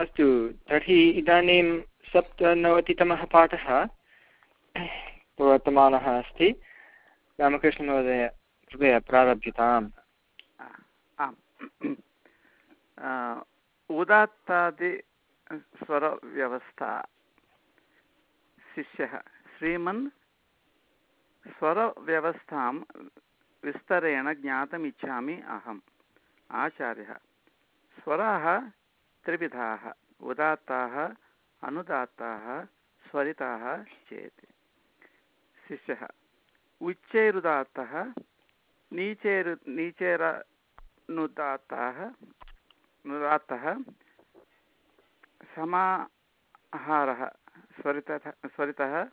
अस्तु, तर्हि इदानीं सप्तनवतितमः पाठः वर्तमानः अस्ति। रामकृष्णमहोदय, कृपया प्रारभ्यताम् आम्। उदात्तादि स्वरव्यवस्था। शिष्यः, श्रीमन् स्वरव्यवस्थां विस्तरेण ज्ञातुमिच्छामि अहम्। आचार्यः, स्वराः त्रिविधाः, उदात्ताः, अनुदात्ताः, स्वरिताः चेति। शिष्यः, उच्चैरुदात्तः, नीचैरु, नीचैरनुदात्ताः, नुदात्तः, समाहारः, स्वरितः स्वरितः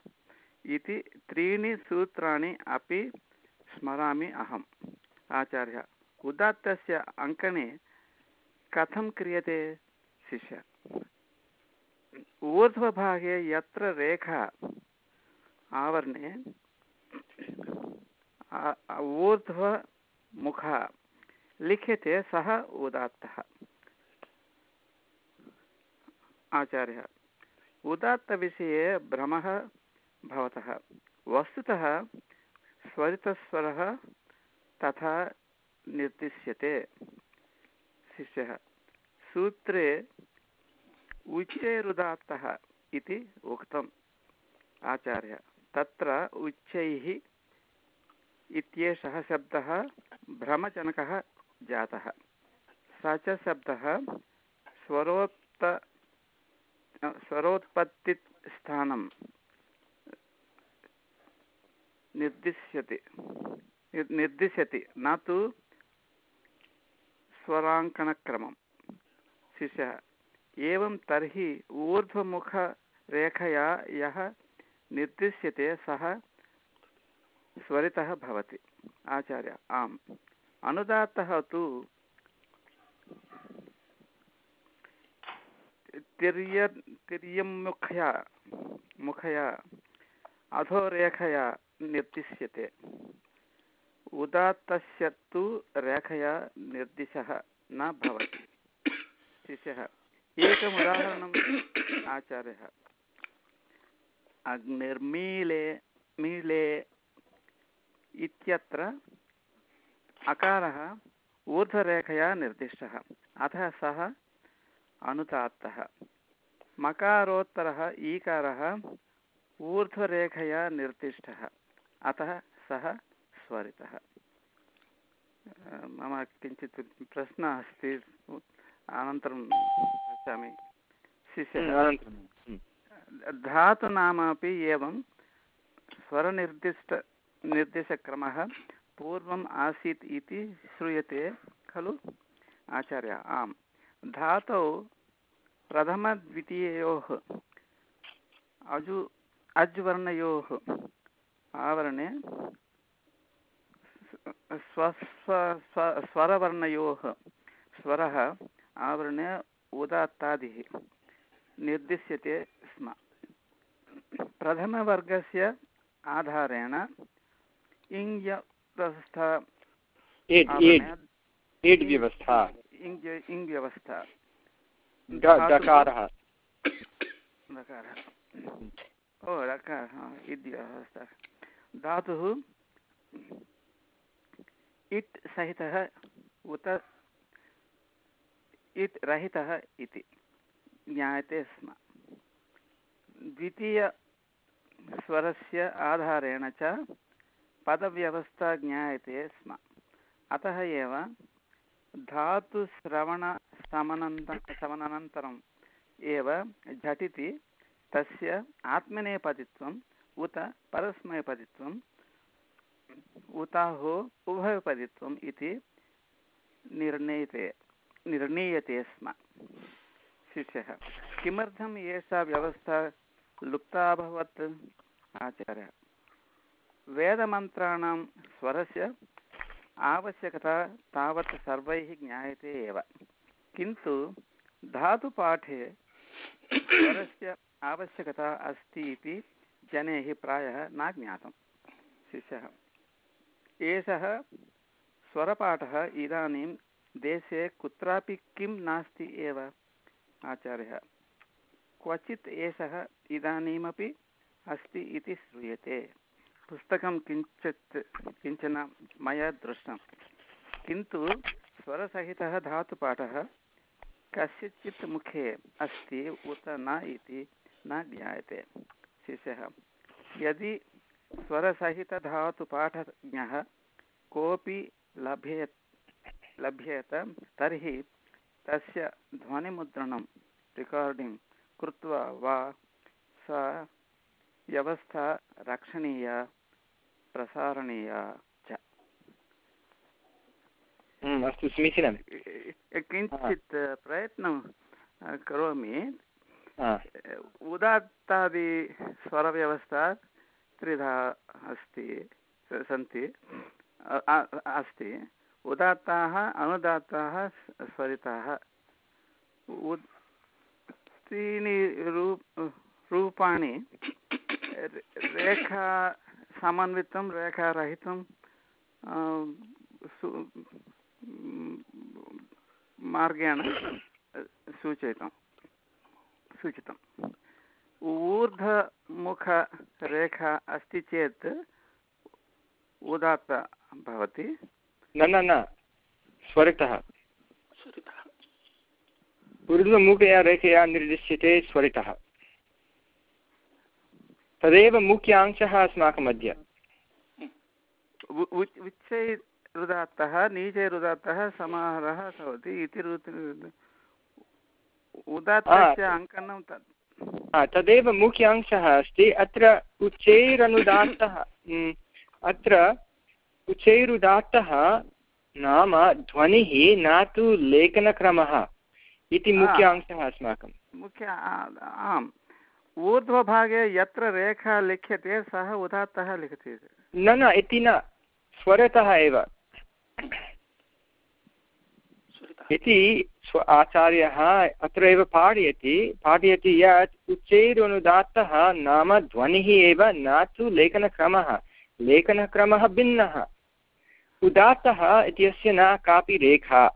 इति त्रीणि सूत्राणि अपि स्मरामि अहम्। आचार्यः, उदात्तस्य अङ्कने कथं क्रियते? शिष्य। ऊर्ध्वभागे यत्र रेखा आवरणे ऊर्ध्वमुखः लिख्यते सः उदात्तः। आचार्यः, उदात्तविषये भ्रमः भवतः। वस्तुतः स्वरितस्वरः तथा निर्दिश्यते। शिष्यः सूत्रे उच्चैरुदात्तः इति उक्तम् आचार्य। तत्र उच्चैः इत्येषः शब्दः भ्रमजनकः जातः। स च शब्दः स्वरोत्त स्वरोत्पत्तिस्थानं निर्दिश्यति। निर्दिश्यति। न तु स्वराङ्कनक्रमं शिष्यः एवं तर्हि ऊर्ध्वमुखरेखया यः निर्दिश्यते, सः स्वरितः भवति। आचार्य, आम्। अनुदात्तः तु तिर्य तिर्यमुखया, मुखया, अधोरेखया निर्दिश्यते। उदात्तस्य तु रेखया निर्दिशः न भवति। शिष्यः। एकम् उदाहरणम् आचार्यः। अग्निर्मीले मीले इत्यत्र अकारः ऊर्ध्वरेखया निर्दिष्टः। अतः सः अनुदात्तः मकारोत्तरः ईकारः ऊर्ध्वरेखया निर्दिष्टः। अतः सः स्वरितः। मम किञ्चित् प्रश्नः अस्ति। अनन्तरं पृच्छामि शिष्यः धातुनाम एवं स्वरनिर्दिष्ट निर्देशक्रमः पूर्वम् आसीत् इति श्रूयते खलु? आचार्य आम्। धातौ प्रथमद्वितीययोः अजु अज्वर्णयोः आवरणे स्वस्व स्वरवर्णयोः स्वरः आवरणे उदात्तादिः। निर्दिश्यते स्म। प्रथमवर्गस्य आधारेण इङ् व्यवस्था एड् व्यवस्था। इङ् डकारः। ओ डकारः धातुः इट् सहितः उत इट् रहितः इति ज्ञायते स्म। द्वितीयस्वरस्य आधारेण च पदव्यवस्था ज्ञायते स्म। अतः एव धातुश्रवणशमनन्त शमनन्तरम् एव झटिति तस्य आत्मनेपदित्वम् उत परस्मैपदित्वम् उताहो उभयपदित्वम् इति निर्णीयते निर्णीयते स्म। शिष्यः। किमर्थम् एषा व्यवस्था लुप्ता अभवत्? आचार्य। वेदमन्त्राणां स्वरस्य आवश्यकता तावत् सर्वैः ज्ञायते एव। किन्तु धातुपाठे स्वरस्य आवश्यकता अस्ति इति जनैः प्रायः न ज्ञातं। शिष्यः। एषः स्वरपाठः इदानीं देशे कुत्रापि किं नास्ति एव आचार्यः। क्वचित् एषः इदानीमपि अस्ति इति श्रूयते। पुस्तकं किञ्चित्, किंचन मया दृष्टं। किन्तु स्वरसहितः धातुपाठः कस्यचित् मुखे अस्ति उत न इति न ज्ञायते। शिष्यः, यदि स्वरसहितधातुपाठज्ञः कोऽपि लभ्येत लभ्येत। तर्हि तस्य ध्वनिमुद्रणं रेकार्डिङ्ग् कृत्वा वा सा व्यवस्था रक्षणीया प्रसारणीया च। हम्म, अस्तु समीचीनं किञ्चित् प्रयत्नं करोमि। उदात्तादि स्वरव्यवस्था त्रिधा अस्ति सन्ति अस्ति। उदात्ताः, अनुदात्ताः स्वरिताः। त्रीणि रूप, रूपाणि रेखा समन्वितं, रेखारहितं मार्गेण सूचयितं सूचितम् ऊर्ध्वमुखरेखा अस्ति चेत् उदात्त भवति। न न न. स्वरितः. ऊर्ध्वमुखया रेखया निर्दिश्यते स्वरितः. तदेव मुख्यांशः अस्माकम् अद्य उ- उच्- उच्चैरुदात्तः नीचैरुदात्तः समाहारः भवति इति उदात्तस्य अङ्कनं तत्. तदेव मुख्यांशः अस्ति. अत्र उच्चैरनुदात्तः हम्म, अत्र उच्चैरुदात्तः नाम ध्वनिः न तु लेखनक्रमः इति हा। मुख्यांशः अस्माकं। मुख्य आम्। ऊर्ध्वभागे यत्र रेखा लिख्यते सः उदात्तः लिखति। न न इति न स्वरतः एव। इति स्व आचार्यः अत्र एव पाठयति। पाठयति यत् उच्चैरनुदात्तः नाम ध्वनिः एव न तु लेखनक्रमः। लेखनक्रमः भिन्नः। उदात्तः इत्यस्य न कापि रेखा।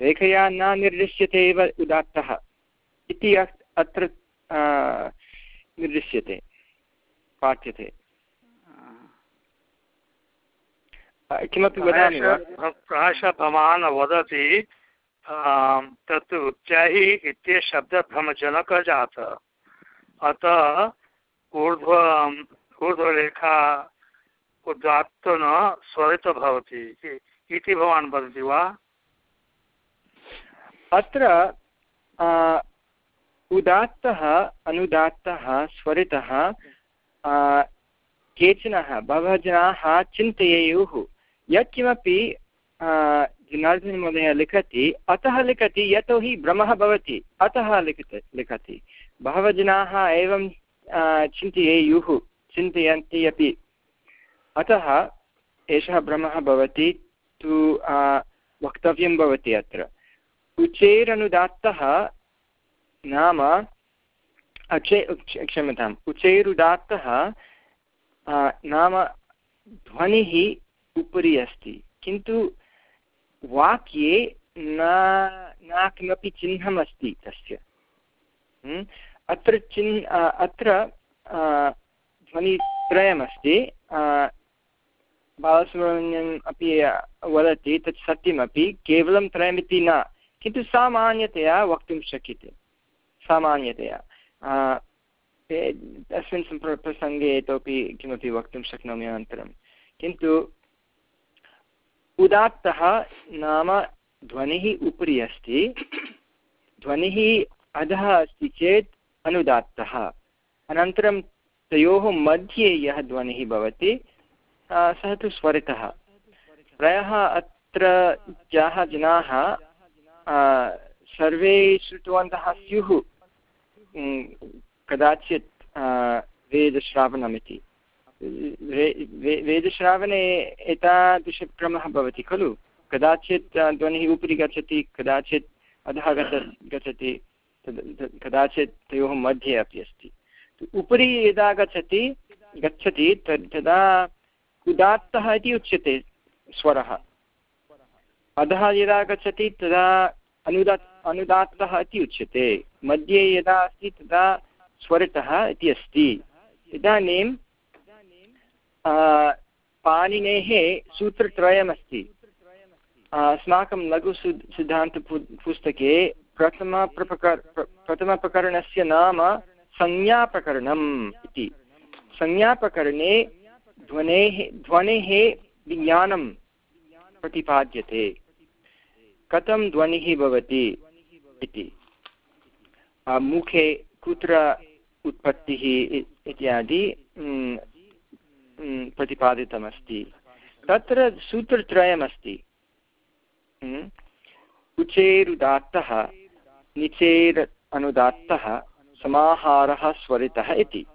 रेखया न निर्दिश्यते एव उदात्तः इति अत्र निर्दिश्यते पाठ्यते। किमपि वदामि वा? प्रायशः भवान् वदति तत् उच्चैः इति शब्दभ्रमजनकः जातः अतः ऊर्ध्व ऊर्ध्वरेखा उदात्तन स्वरित भवति इति- भवान् वदति वा? अत्र उदात्तः, अनुदात्तः, स्वरितः केचनः बहवः जनाः चिन्तयेयुः। यत्किमपि जनार्दनमहोदयः लिखति, अतः लिखति यतोहि भ्रमः भवति। अतः लिखति लिखति। बहवः जनाः एवं चिन्तयेयुः। चिन्तयन्ति अपि। अतः एषः भ्रमः भवति तु वक्तव्यं भवति अत्र। उचैरनुदात्तः नाम अचे क्ष- क्षम्यताम्, उचैरुदात्तः नाम ध्वनिः उपरि अस्ति। किन्तु वाक्ये न न किमपि चिह्नम् अस्ति तस्य। हम्म? अत्र चिन् अत्र ध्वनित्रयमस्ति। बालसुब्रह्मण्यम् अपि वदति, तत् सत्यमपि, केवलं त्रयमिति न। किन्तु सामान्यतया वक्तुं शक्यते। सामान्यतया। अस्मिन् प्रसङ्गे इतोपि किमपि वक्तुं शक्नोमि अनन्तरं। किन्तु उदात्तः नाम ध्वनिः उपरि अस्ति। ध्वनिः अधः अस्ति चेत् अनुदात्तः। अनन्तरं तयोः मध्ये यः ध्वनिः भवति सः तु स्वरितः। प्रायः अत्र याः जनाः सर्वे श्रुतवन्तः स्युः कदाचित् वेदश्रावणमिति। वे- वेदश्रावणे एतादृशक्रमः भवति खलु? कदाचित् ध्वनिः उपरि गच्छति, कदाचित् अधः गत, गच्छति कदाचित् तयोः मध्ये अपि अस्ति। उपरि यदा गच्छति गच्छति तदा उदात्तः इति उच्यते स्वरः। अधः यदा गच्छति, तदा अनुदात् अनुदात्तः इति उच्यते। मध्ये यदा अस्ति, तदा स्वरितः इति अस्ति। इदानीं पाणिनेः सूत्रत्रयमस्ति। अस्माकं लघुसु सिद्धान्तपु पुस्तके प्रथमप्रकर प्रथमप्रकरणस्य नाम संज्ञाप्रकरणम् इति। संज्ञाप्रकरणे ध्वनेः ध्वनेः विज्ञानं प्रतिपाद्यते। कथं ध्वनिः भवति इति। मुखे कुत्र उत्पत्तिः इत्यादि प्रतिपादितमस्ति। तत्र सूत्रत्रयमस्ति। उचेरुदात्तः निचेर् अनुदात्तः, समाहारः स्वरितः इति।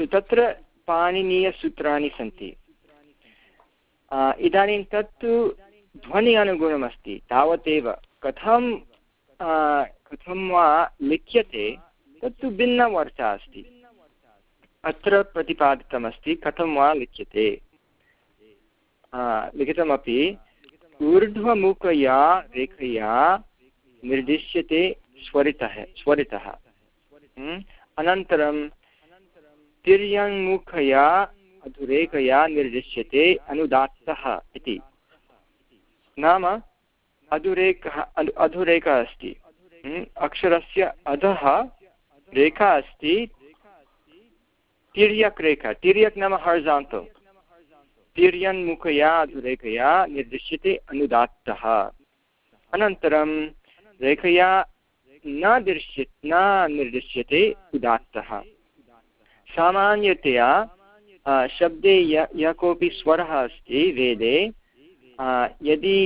तत्र पाणिनीयसूत्राणि सन्ति। इदानीं तत्तु ध्वनि अनुगुणमस्ति, तावदेव। कथं कथं वा लिख्यते, तत्तु भिन्नवार्ता अस्ति। अत्र प्रतिपादितमस्ति, कथं वा लिख्यते। लिखितमपि, ऊर्ध्वमुखया रेखया निर्दिश्यते स्वरितः स्वरितः। अनन्तरं तिर्यङ्मुखया अधुरेखया निर्दिश्यते अनुदात्तः इति। नाम अधुरेखः अधुरेखा अस्ति। अक्षरस्य अधः रेखा अस्ति। तिर्यक् रेखा, तिर्यक् नाम हर्जान्तो। तिर्यन्मुखया अधुरेखया निर्दिश्यते अनुदात्तः। अनन्तरं रेखया न दृश्य, न निर्दिश्यते उदात्तः। सामान्यतया शब्दे य कोऽपि स्वरः अस्ति, वेदे यदि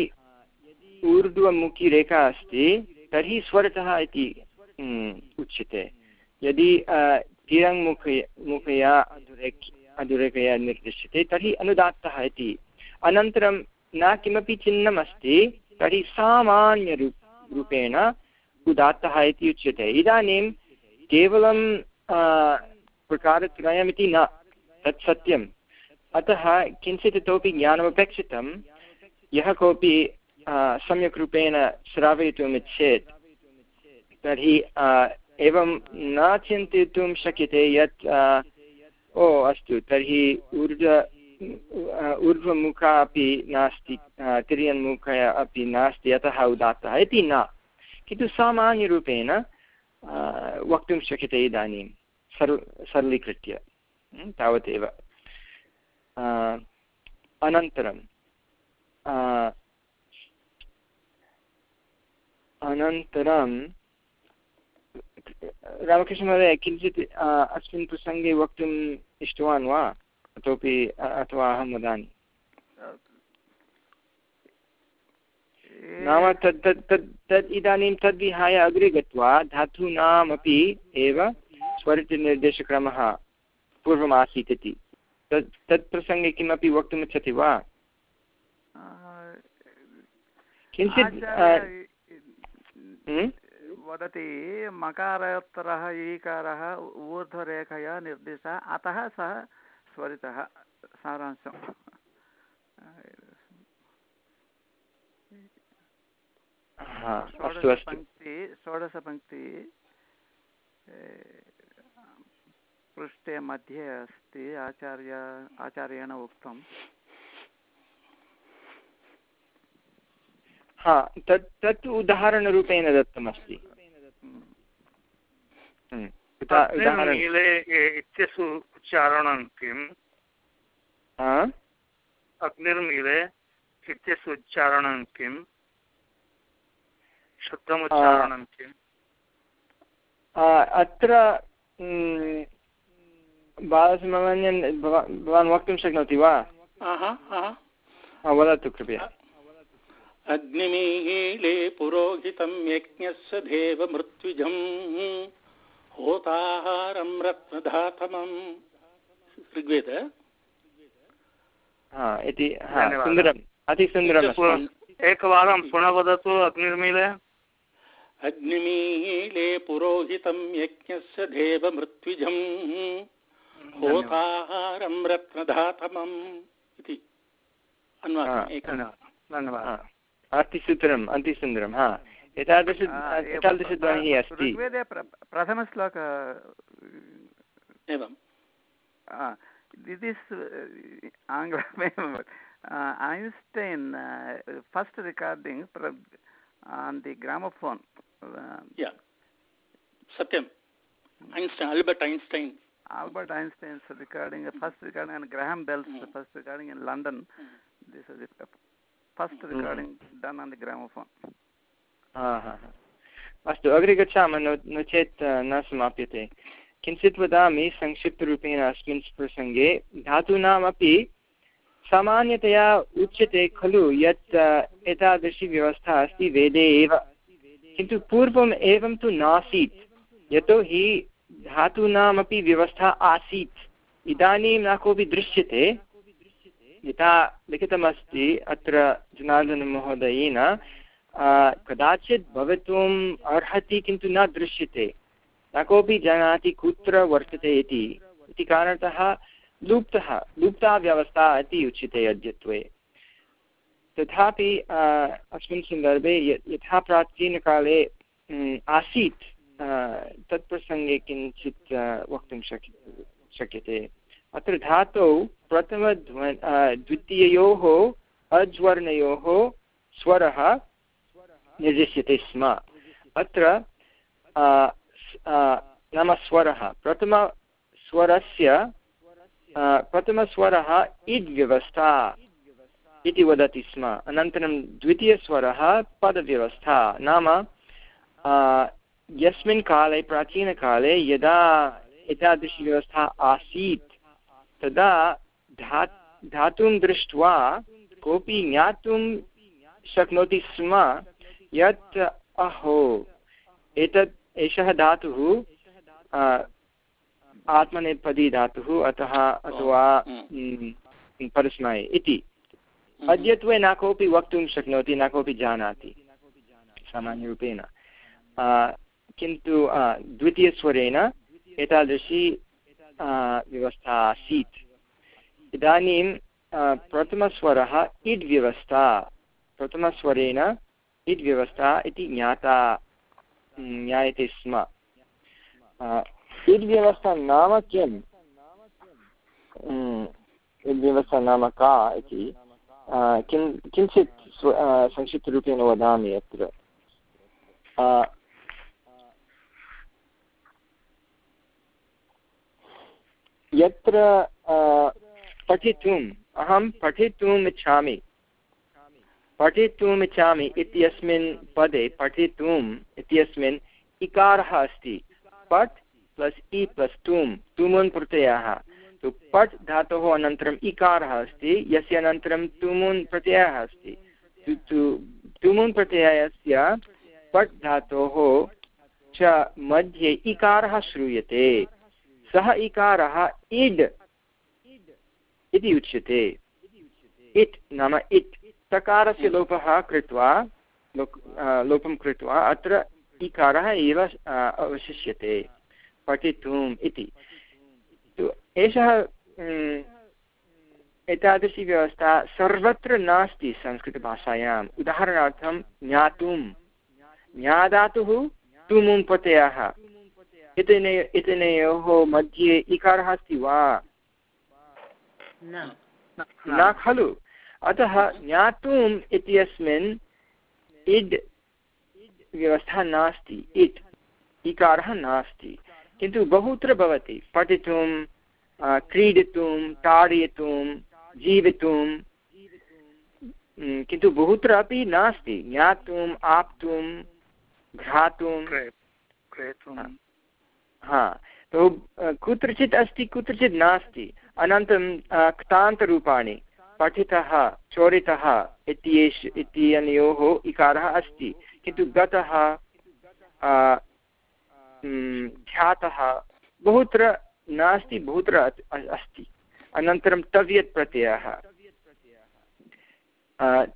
ऊर्ध्वमुखी रेखा अस्ति, तर्हि स्वरतः इति उच्यते। यदि तिरङ्मुखय मुखया अधुरेख, अधुरेखया निर्दिश्यते, तर्हि अनुदात्तः इति। अनन्तरं न किमपि चिह्नमस्ति तर्हि सामान्यरूप, रूपेण उदात्तः इति उच्यते। इदानीं केवलं प्रकारत्रयमिति न, तत् सत्यम्। अतः किञ्चित् इतोपि ज्ञानमपेक्षितं, यः कोऽपि सम्यक् रूपेण श्रावयितुमिच्छेत् तर्हि एवं न चिन्तयितुं शक्यते यत् ओ, अस्तु, तर्हि ऊर्ध्व ऊर्ध्वमुखा अपि नास्ति तिर्यन्मुख अपि नास्ति, अतः उदात्तः। इति न। किन्तु सामान्यरूपेण वक्तुं शक्यते इदानीं सर्, सरलीकृत्य तावदेव। अनन्तरं अनन्तरं रामकृष्णमहोदय, किञ्चित् अस्मिन् प्रसङ्गे वक्तुम् इष्टवान् वा? इतोपि अथवा अहं वदामि। नाम तत् तत् तत् इदानीं तद्विहाय अग्रे गत्वा, धातूनामपि एव स्वरितनिर्देशक्रमः पूर्वमासीत् इति। तत् तत् प्रसङ्गे किमपि वक्तुमिच्छति वा? किञ्चित् वदति मकारोत्तरः ईकारः ऊर्ध्वरेखया निर्दिशः अतः सः स्वरितः। सारांशम्। षोडशपङ्क्ति षोडशपङ्क्ति पृष्ठे मध्ये अस्ति आचार्य आचार्येण उक्तम्। हा तत् तत् उदाहरणरूपेण दत्तमस्ति। अग्निर्मीले इत्यस्य उच्चारणं किम्? अग्निर्मीले इत्यस्य उच्चारणं किम्? शुद्धमुच्चारणं किम्? अत्र बालसुब्रह्मण्यन् भवान् वक्तुं शक्नोति वा? वदतु कृपया। अग्निमीले पुरोहितं यज्ञस्य देवमृत्युजम्। होताहारं रत्नधातमम्। ऋग्वेद? इति सुन्दरम् अतिसुन्दरम् एकवारं पुनः वदतु अग्निर्मीले। अग्निमीले पुरोहितं यज्ञस्य देवमृत्युजम्। होताहारं रत्नधातमम् इति। धन्यवादः। अतिसूत्रम् अतिसुन्दरं हा। एतादृश एतादृशध्वनिः अस्ति। ऋग्वेदे प्रथमश्लोक एवं is uh, Angla uh, Einstein uh, first recording on the gramophone. Uh, Albert Einstein's recording, first recording, and Graham Bell's mm. first recording in London. Mm. This is the first recording mm. done on the gramophone. अस्तु अग्रे गच्छामः no चेत् न समाप्यते किञ्चित् वदामि संक्षिप्तरूपेण अस्मिन् प्रसङ्गे धातूनामपि सामान्यतया उच्यते खलु यत् एतादृशी व्यवस्था अस्ति वेदे एव किन्तु पूर्वम् एवं तु नासीत् यतोहि धातूनामपि व्यवस्था आसीत्। इदानीं न कोऽपि दृश्यते। यथा लिखितमस्ति अत्र जनार्दनमहोदयेन कदाचित् भवितुम् अर्हति किन्तु न दृश्यते। न कोऽपि जानाति कुत्र वर्तते इति। इति कारणतः लुप्तः, लुप्ता व्यवस्था इति उच्यते अद्यत्वे। तथापि अस्मिन् सन्दर्भे यथा प्राचीनकाले आसीत्। तत्प्रसङ्गे किञ्चित् वक्तुं शक् शक्यते अत्र धातौ प्रथमध्व द्वितीययोः अज्वर्णयोः स्वरः निर्दिश्यते स्म अत्र नाम स्वरः प्रथमस्वरस्य प्रथमस्वरः इड् व्यवस्था इति वदति स्म अनन्तरं द्वितीयस्वरः पदव्यवस्था नाम यस्मिन् काले प्राचीनकाले यदा एतादृशी व्यवस्था आसीत् तदा धा धातुं दृष्ट्वा कोऽपि ज्ञातुं शक्नोति स्म यत् अहो एतत् एषः धातुः आत्मनेपदी धातुः अतः अथवा परस्मै इति। अद्यत्वे न कोऽपि वक्तुं शक्नोति न कोऽपि जानाति सामान्यरूपेण। किन्तु द्वितीयस्वरेण एतादृशी व्यवस्था आसीत्। इदानीं प्रथमस्वरः इड् व्यवस्था। प्रथमस्वरेण इड् व्यवस्था इति ज्ञाता ज्ञायते स्म। इड्व्यवस्था नाम किम्? इड्व्यवस्था नाम का इति? किञ्चित् संक्षिप्तरूपेण वदामि अत्र। यत्र पठितुम्, अहं पठितुम् इच्छामि। पठितुम् इच्छामि इत्यस्मिन् पदे पठितुम् इत्यस्मिन् इकारः अस्ति। पठ् प्लस् इ प्लस् तुम्, तुमुन् प्रत्ययः। तु पट् धातोः अनन्तरम् इकारः अस्ति, यस्य अनन्तरं तुमुन् प्रत्ययः अस्ति। तुमुन् प्रत्ययस्य पट् धातोः च मध्ये इकारः श्रूयते। सः इकारः इड् इति उच्यते। इट् नाम इट्। तकारस्य लोपः कृत्वा लोपं कृत्वा अत्र इकारः एव अवशिष्यते। पठितुम् इति। एषः एतादृशी व्यवस्था सर्वत्र नास्ति संस्कृतभाषायाम्। उदाहरणार्थं ज्ञातुं ज्ञादातुः तुमुं प्रत्ययः इतने इतनयोः मध्ये इकारः अस्ति वा न खलु। अतः ज्ञातुम् इत्यस्मिन् इड् व्यवस्था नास्ति। इट् इकारः नास्ति। किन्तु बहुत्र भवति। पठितुं क्रीडितुं ताडयितुं जीवितुं किन्तु बहुत्र अपि नास्ति। ज्ञातुम् आप्तुं घ्रातुं हा तो कुत्रचित् अस्ति, कुत्रचित् नास्ति। अनन्तरं क्तान्तरूपाणि, पठितः, चोरितः इत्येष, इत्यनयोः इकारः अस्ति। किन्तु गतः ख्यातः, बहुत्र नास्ति, बहुत्र अस्ति। अनन्तरं तव्यत् प्रत्ययः।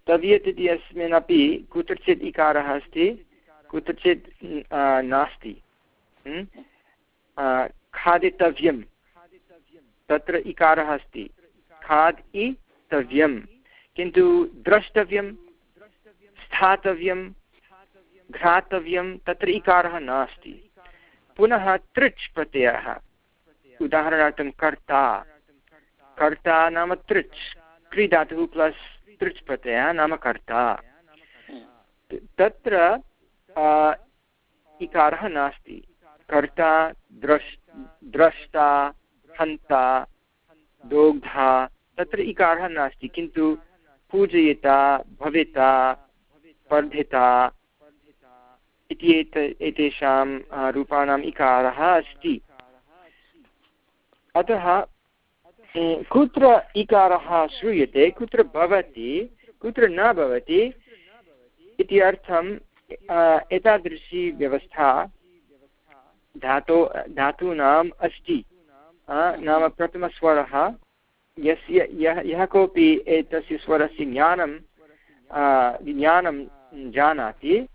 तव्यत् इति अस्मिन् अपि कुत्रचित् इकारः अस्ति, कुत्रचित् नास्ति। खादितव्यं। तत्र इकारः अस्ति। खाद् इ तव्यं किन्तु द्रष्टव्यं घातव्यं घ्रातव्यं, तत्र इकारः नास्ति। पुनः तृच् प्रत्ययः। उदाहरणार्थं कर्ता। कर्ता नाम तृच्। क्रीडातुः प्लस् तृच् प्रत्ययः नाम कर्ता। तत्र इकारः नास्ति। कर्ता द्रष् द्रष्टा, हन्ता, दोग्धा, तत्र इकारः नास्ति, किन्तु पूजयिता, भविता, वर्धिता इति एत, एतेषां रूपाणाम् इकारः अस्ति। अतः कुत्र इकारः श्रूयते, कुत्र भवति, कुत्र न भवति इति एतादृशी व्यवस्था धातो, धातूनाम् अस्ति। नाम प्रथमस्वरः। यस्य यः यः कोऽपि एतस्य स्वरस्य ज्ञानं ज्ञानं जानाति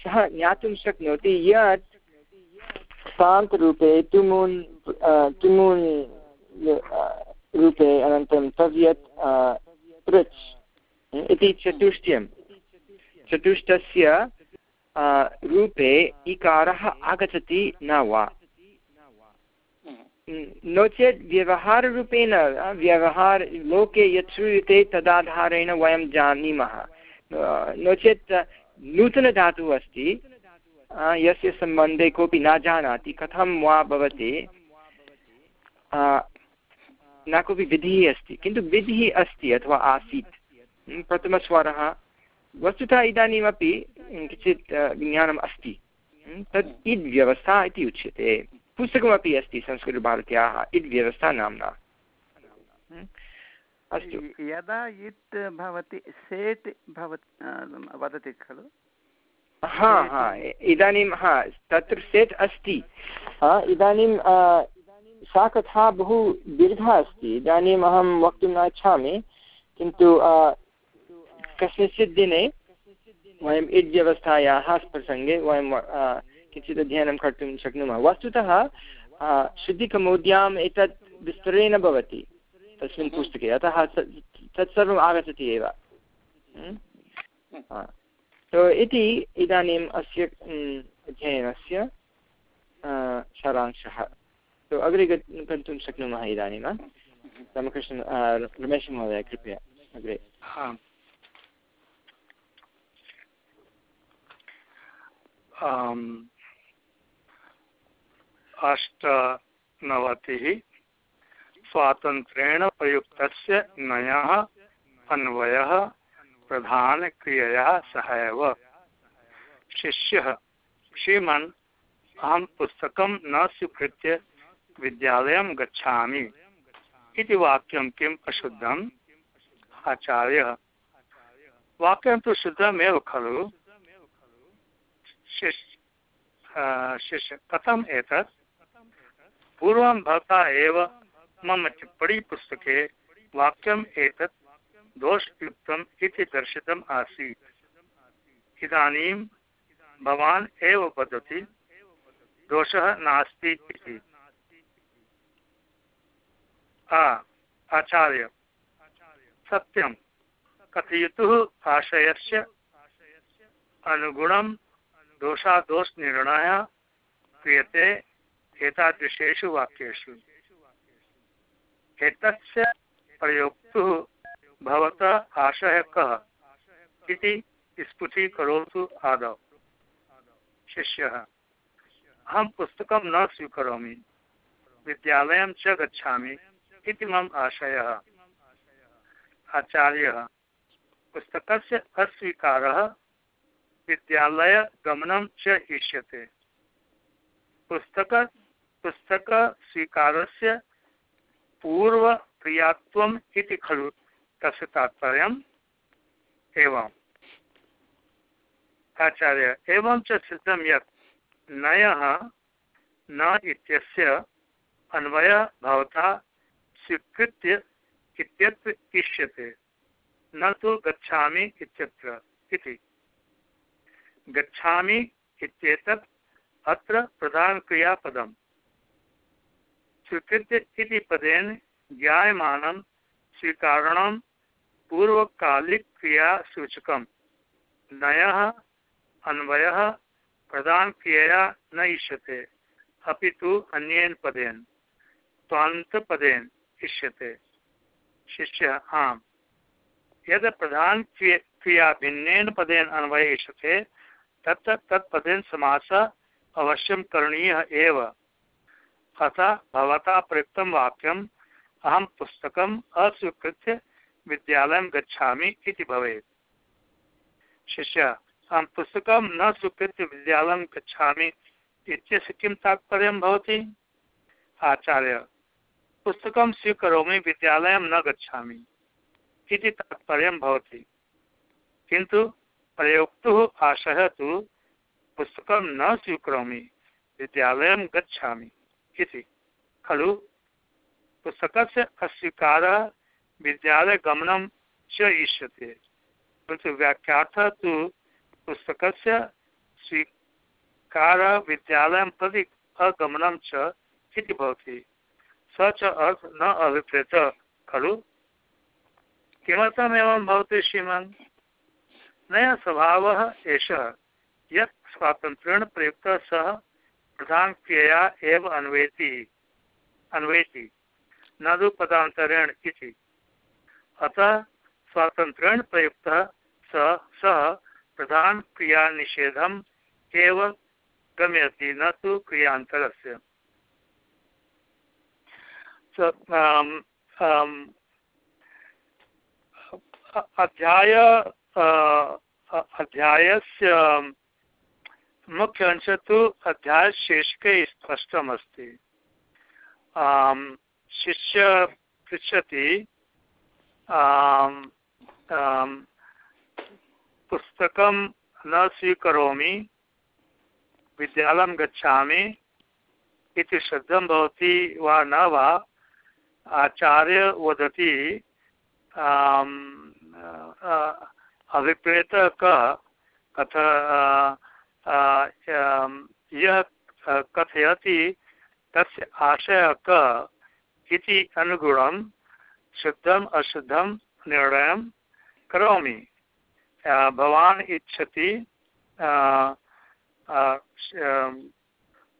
सः ज्ञातुं शक्नोति यत् शान्तरूपे तुमुन् तुमुन् रूपे अनन्तरं तव्यत् पृच् इति चतुष्टयं। चतुष्टस्य रूपे इकारः आगच्छति न वा नो चेत् व्यवहाररूपेण व्यवहार लोके यत् श्रूयते तदाधारेण वयं जानीमः नो चेत् नूतनधातुः अस्ति यस्य सम्बन्धे कोऽपि न जानाति कथं वा भवति न कोऽपि विधिः अस्ति किन्तु विधिः अस्ति अथवा आसीत् प्रथमस्वरः वस्तुतः इदानीमपि किञ्चित् ज्ञानम् अस्ति। तद् इद् व्यवस्था इति उच्यते। पुस्तकमपि अस्ति संस्कृतभारत्याः इद् व्यवस्था नाम्ना अस्तु। यदा इत् भवति सेट् भवत् वदति खलु? हा हा इदानीं हा तत्र सेट् अस्ति। इदानीं सा कथा बहु दीर्घा अस्ति। इदानीम् अहं वक्तुं न इच्छामि। किन्तु कस्मिंश्चित् दिने वयम् इड् व्यवस्थायाः प्रसङ्गे वयं किञ्चित् अध्ययनं कर्तुं शक्नुमः। वस्तुतः शुद्धिकमौद्याम् एतत् विस्तरेण भवति तस्मिन् पुस्तके। अतः तत्सर्वम् आगच्छति एव। तो इति इदानीम् अस्य अध्ययनस्य सारांशः। तो अग्रे गन्तुं शक्नुमः इदानीं रामकृष्ण रमेशमहोदय, कृपया, अग्रे। अष्टनवतिः स्वातन्त्र्येण प्रयुक्तस्य नयः अन्वयः प्रधानक्रियया सह एव। शिष्यः, श्रीमन्, अहं पुस्तकं न स्वीकृत्य विद्यालयं गच्छामि इति वाक्यं किम् अशुद्धम्? आचार्यः, वाक्यं तु शुद्धमेव खलु। शिष्य कथम् एतत्? पूर्वं भवता एव मम टिप्पणीपुस्तके वाक्यम् एतत् दोषयुक्तम् इति दर्शितम् आसीत्। इदानीं भवान् एव वदति दोषः नास्ति इति। आचार्य, सत्यं। कथयितुः आशयस्य अनुगुणं दोषादोषनिर्णयः क्रियते एतादृशेषु वाक्येषु। एतस्य प्रयोक्तुः भवतः आशयः कः इति स्फुटीकरोतु आदौ। शिष्यः, अहं पुस्तकं न स्वीकरोमि, विद्यालयं च गच्छामि इति मम आशयः। आचार्यः, पुस्तकस्य अस्वीकारः विद्यालयगमनं च इष्यते पुस्तक पुस्तकस्वीकारस्य पूर्वक्रियात्वम् इति खलु तस्य आचार्य, एवं च सिद्धं यत् नयः न इत्यस्य अन्वयः भवता स्वीकृत्य इत्यत्र इष्यते। न तु गच्छामि इत्यत्र इति। गच्छामि इत्येतत् अत्र प्रधानक्रियापदम् स्वीकृत्य इति पदेन ज्ञायमानं स्वीकारणं पूर्वकालिकक्रियासूचकम् नयः अन्वयः प्रधानक्रियया न इष्यते, अपि तु अन्येन पदेन, त्वान्तपदेन इष्यते। शिष्य, आम्। यद् प्रधान क्रिया भिन्नेन पदेन अन्वय इष्यते तत् तत्पदेन समासः अवश्यं करणीयः एव। अतः भवता प्रयुक्तं वाक्यम्, अहं पुस्तकम् अस्वीकृत्य विद्यालयं गच्छामि इति भवेत्। शिष्य, अहं पुस्तकं न स्वीकृत्य विद्यालयं गच्छामि इत्यस्य किं तात्पर्यं भवति? आचार्य, पुस्तकं स्वीकरोमि, विद्यालयं न गच्छामि इति तात्पर्यं भवति। किन्तु प्रयोक्तुः आशयः तु पुस्तकं न स्वीकरोमि, विद्यालयं गच्छामि इति। खलु? पुस्तकस्य अस्वीकारः विद्यालयगमनं च इष्यते। परन्तु व्याख्यार्थः तु पुस्तकस्य स्वीकारः विद्यालयं प्रति अगमनं च इति भवति। स च अर्थ न अभिप्रेत। खलु? किमर्थम् एवं भवति श्रीमान्? नया स्वभावः एषः। स्वातन्त्र्येण प्रयुक्तः सः प्रधानक्रियया एव अन्वेति अन्वेति, न तु पदान्तरेण इति। अतः स्वातंत्र्येण प्रयुक्त स सह प्रधान क्रिया निषेधम एव गम्यति, न तो क्रियांतरस्य अध्याय अध्यायस्य मुख्य अंश तो अध्याय शीर्षके स्पष्टमस्ति। शिष्य पृच्छति पुस्तकं न स्वीकरोमि, विद्यालयं गच्छामि इति शुद्धं भवति वा न वा, आचार्य वदति अभिप्रेतः कः कथ यः कथयति तस्य आशयः कः इति अनुगुणं शुद्धम अशुद्धम निर्णय करोमि। भवान इच्छति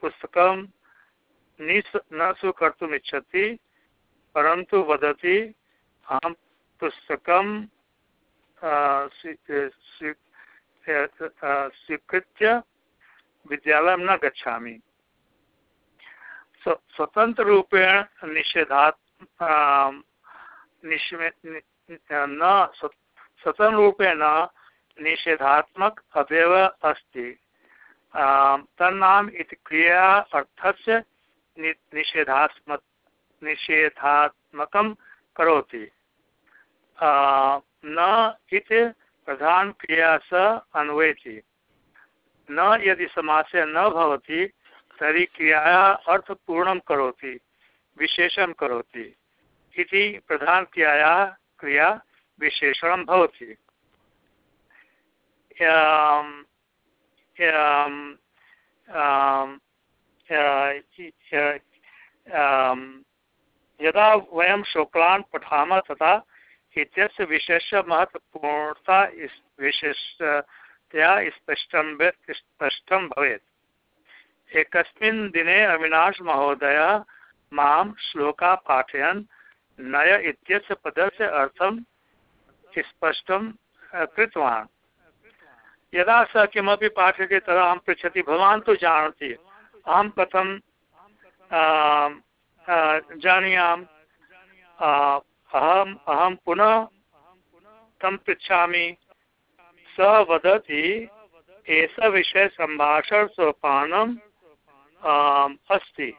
पुस्तक न स्वीकर्तुम् इच्छति परंतु वदति अहम पुस्तक स्वीकृत्य विद्यालय न गच्छामि। स्वतंत्र रूपेण निषेधात् न स्वतंत्र रूपेण निषेधात्मक अवयव अस्ति। तन्नाम इति क्रिया अर्थस्य निषेधात्मक, निषेधात्मकं करोति। न इति प्रधान क्रिया स अन्वेति। न यदि समासे न भवति, तर्हि क्रियाया अर्थपूर्णं करोति, विशेषं करोति। इति प्रधान क्रियाया, क्रिया विशेषण भवति। यदा वयं शुक्लान् पठामः तथा इत्यस्य विशेष महत्वपूर्णता विशेषतया स्पष्टं स्पष्टं भवेत्। एकस्मिन् दिने अविनाश महोदयः माँ श्लोका पाठयन् नय इत्यस्य पदस्य अर्थं स्पष्टं कृतवान्। यदा सः किमपि पाठ्यते तदा अहं पृच्छति, भवान् तु जानाति। अहं कथं जानीयाम्। अहम्, अहं पुनः तं पृच्छामि सः वदति, एष विषयसम्भाषणसोपानम् अस्ति।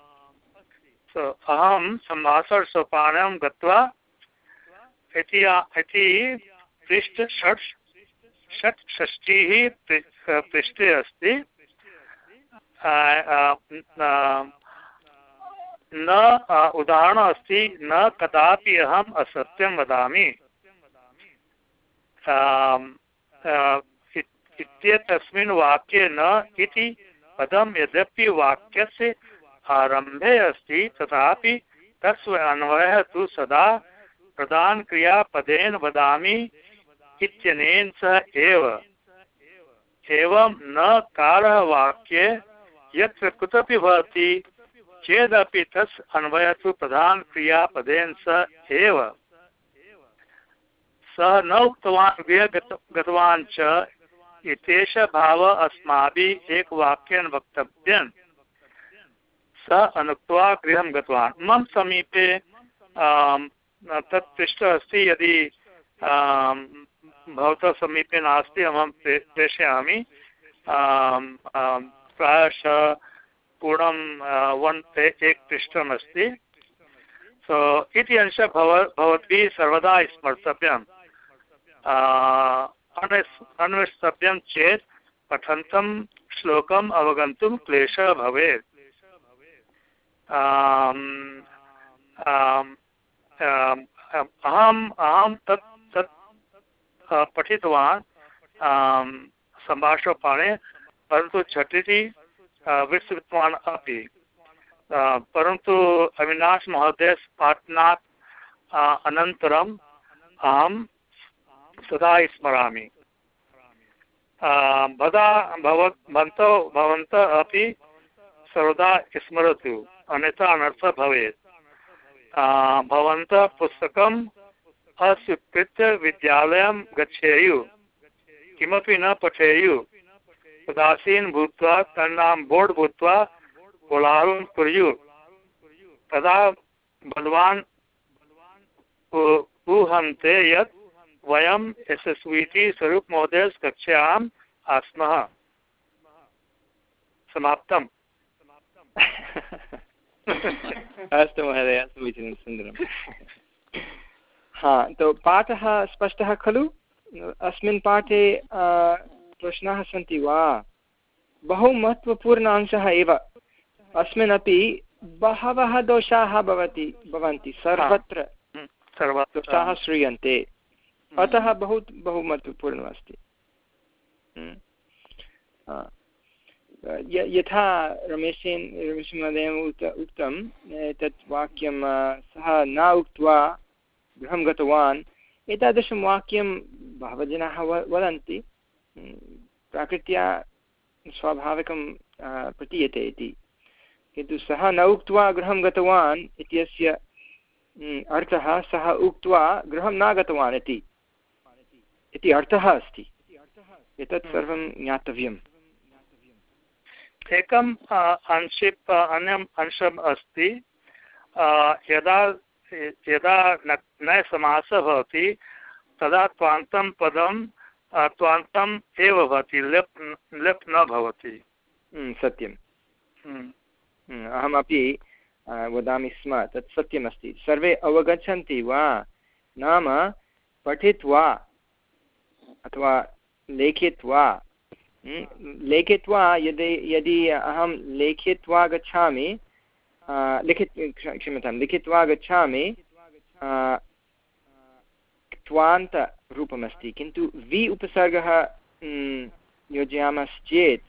अहं सम्भाषणसोपानं गत्वा इति पृष्ठ षट् षट्षष्टिः पृष्ठे अस्ति। न उदाहरणम् अस्ति, न कदापि अहम् असत्यं वदामि। इत्येतस्मिन् वाक्ये न इति पदं यद्यपि वाक्यस्य आरंभे अस्ति, तथापि तस्व अन्वयः तु सदा प्रधान क्रिया पदेन वदामि इत्यनेन सह एव। एवं न कालः वाक्ये यत्र कुतपि भवति चेदपि तस् अन्वय तु प्रधान क्रियापदेन स एव। सः न उक्तवान् गतवान् च इत्येष भावः अस्माभिः एकवाक्येन वक्तव्यम् सः अनुक्त्वा गृहं गतवान्। मम समीपे तत् पृष्ठः अस्ति, यदि भवतः समीपे नास्ति, अहं प्रेषयामि। प्रायशः पूर्णं वन् एक पृष्ठमस्ति सो इति अंशः भव, भवद्भिः सर्वदा स्मर्तव्यम् अन्वेष्टव्यं चेत् पठन्तं, श्लोकम् अवगन्तुं क्लेशः भवेत्। अहम् अहं तत् तत् पठितवान् सम्भाषणपाणे परन्तु झटिति विस्मृतवान् अपि। परन्तु अविनाश महोदय पाठनात् अनन्तरम् अहं सदा स्मरामि। भदा भवत्, भवन्तौ, भवन्तः अपि सर्वदा स्मरतु, अन्यथा अनर्थः भवेत्। भवन्तः पुस्तकम् अस्वीकृत्य विद्यालयं गच्छेयुः, किमपि न पठेयुः। उदासीन भूत्वा तन्नां बोर्ड् भूत्वा कोलाहलं कुर्युः। तदा बलवान् ऊहन्ते यत् वयं यशस्वीति स्वरूपमहोदयस्य कक्षायाम् आस्मः। समाप्तम्। अस्तु महोदय समीचीनं सुन्दरं हा तो पाठः स्पष्टः खलु? अस्मिन् पाठे प्रश्नाः सन्ति वा? बहु महत्त्वपूर्ण अंशः एव। अस्मिन् अपि बहवः दोषाः भवति भवन्ति। सर्वत्र दोषाः श्रूयन्ते। अतः बहु बहु महत्त्वपूर्णमस्ति यथा रमेशेन रमेशमहोदयम् उक्त उक्तं तत् वाक्यं सः न उक्त्वा गृहं गतवान्। एतादृशं वाक्यं बहवः जनाः वदन्ति। प्राकृत्या स्वाभाविकं प्रतीयते इति। किन्तु सः न उक्त्वा गृहं गतवान् इत्यस्य अर्थः सः उक्त्वा गृहं न गतवान् इति। इति अर्थः अस्ति। एतत् सर्वं ज्ञातव्यम्। एकम् अंशिप् अन्यम् अंशम् अस्ति। यदा यदा न समासः भवति तदा त्वान्तं पदं त्वान्तम् एव भवति लेप् लेप् न भवति। सत्यम्। अहमपि वदामि स्म तत् सत्यमस्ति। सर्वे अवगच्छन्ति वा? नाम पठित्वा अथवा लेखित्वा? लेखित्वा यदि यदि अहं लेखित्वा गच्छामि लिखित् क्षम्यतां लिखित्वा गच्छामि त्वान्तरूपमस्ति किन्तु वि उपसर्गः योजयामश्चेत्,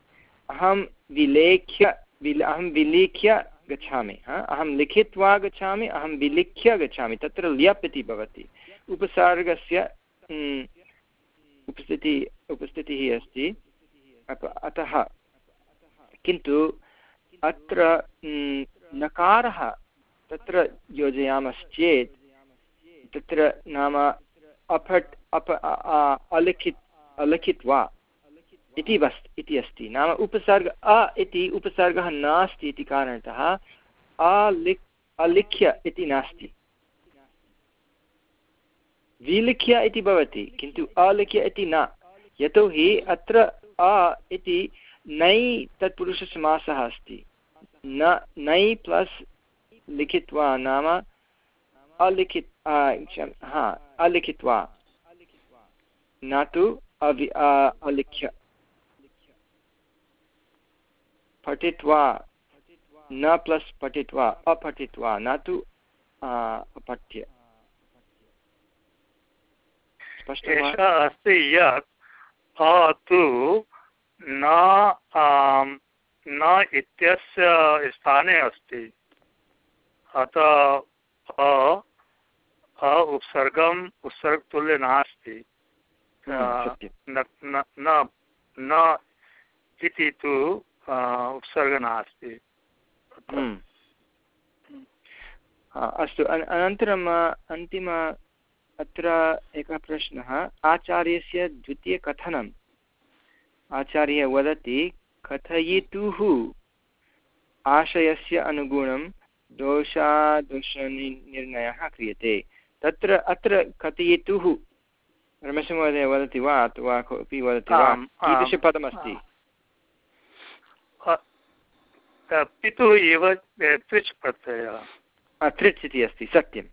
अहं विलेख्य, विल, अहं विलिख्य गच्छामि अहं लिखित्वा गच्छामि, अहं विलिख्य गच्छामि, तत्र ल्यप् इति भवति। उपसर्गस्य उपस्थितिः उपस्थितिः अस्ति। अतः, किन्तु अत्र नकारः तत्र योजयामश्चेत्, तत्र नाम अफट् अप अलिखित् अलिखित्वा इति वस् इति अस्ति। नाम उपसर्ग अ इति उपसर्गः नास्ति इति कारणतः अलिख् अलिख्य इति नास्ति। विलिख्य इति भवति, किन्तु अलिख्य इति न। यतोहि अत्र अ इति नै तत्पुरुषसमासः अस्ति। न नै प्लस् लिखित्वा नाम अलिखित् हा, अलिखित्वा। न तु अवि अलिख्य। पठित्वा। न प्लस् पठित्वा, अपठित्वा। न तु अपठ्य। अस्ति यत् अ तु न न इत्यस्य स्थाने अस्ति। अतः, अ उपसर्गम् उत्सर्गतुल्य नास्ति। न न इति तु उपसर्ग नास्ति। हम्म। अस्तु अनन्तरम् अन्तिम अत्र एकः प्रश्नः। आचार्यस्य द्वितीयकथनम् आचार्यः वदति कथयितुः आशयस्य अनुगुणं दोषादोषनिर्णयः क्रियते। तत्र अत्र कथयितुः रमेशमहोदय वदति वा अथवा कोऽपि वदति वा? कीदृशपदमस्ति पितुः एव त्रिच् प्रत्ययः त्रिच् इति अस्ति सत्यं।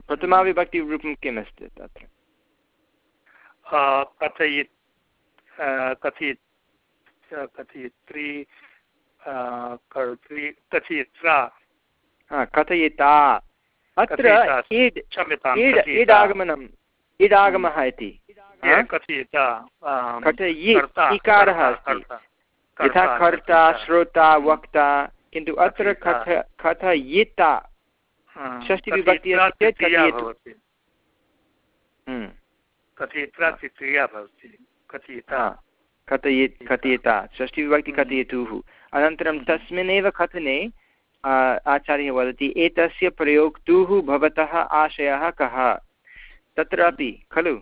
प्रथमाविभक्तिरूपं किम् अस्ति तत्र कथयित् कथयित् कथयित्री कथयित्रा। कथयिता। अत्र ईडागमनम् ईडागमः इति। इकारः अस्ति। यथा कर्ता श्रोता वक्ता किन्तु अत्र कथ कथयिता। षष्टिविभक्ति अस्ति चेत् कथयित्रा क्रिया भवति। कथयिता। कथयेत्। कथयिता। षष्टिविभक्ति कथयतुः। अनन्तरं तस्मिन्नेव कथने आचार्यः वदति एतस्य प्रयोक्तुः भवतः आशयः कः? तत्रापि खलु?